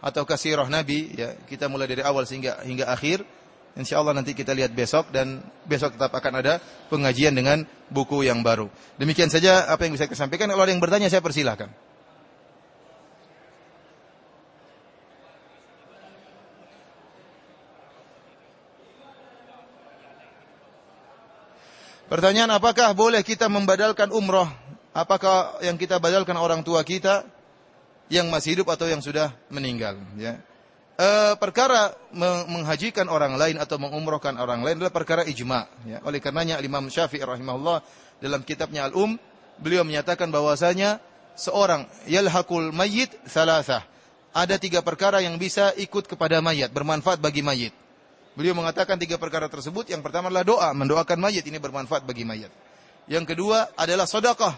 atau kasirah Nabi. Ya kita mulai dari awal sehingga hingga akhir. Insyaallah nanti kita lihat besok dan besok tetap akan ada pengajian dengan buku yang baru. Demikian saja apa yang bisa saya sampaikan. Kalau ada yang bertanya saya persilahkan Pertanyaan apakah boleh kita membadalkan umroh? Apakah yang kita badalkan orang tua kita yang masih hidup atau yang sudah meninggal ya. E, perkara menghajikan orang lain atau mengumrohkan orang lain adalah perkara ijma ya. Oleh karenanya Imam Syafi'i rahimahullah dalam kitabnya Al-Um beliau menyatakan bahwasanya seorang yalhaqul mayyit salasah. Ada tiga perkara yang bisa ikut kepada mayat, bermanfaat bagi mayit. Beliau mengatakan tiga perkara tersebut. Yang pertama adalah doa, mendoakan mayit ini bermanfaat bagi mayat. Yang kedua adalah sedekah,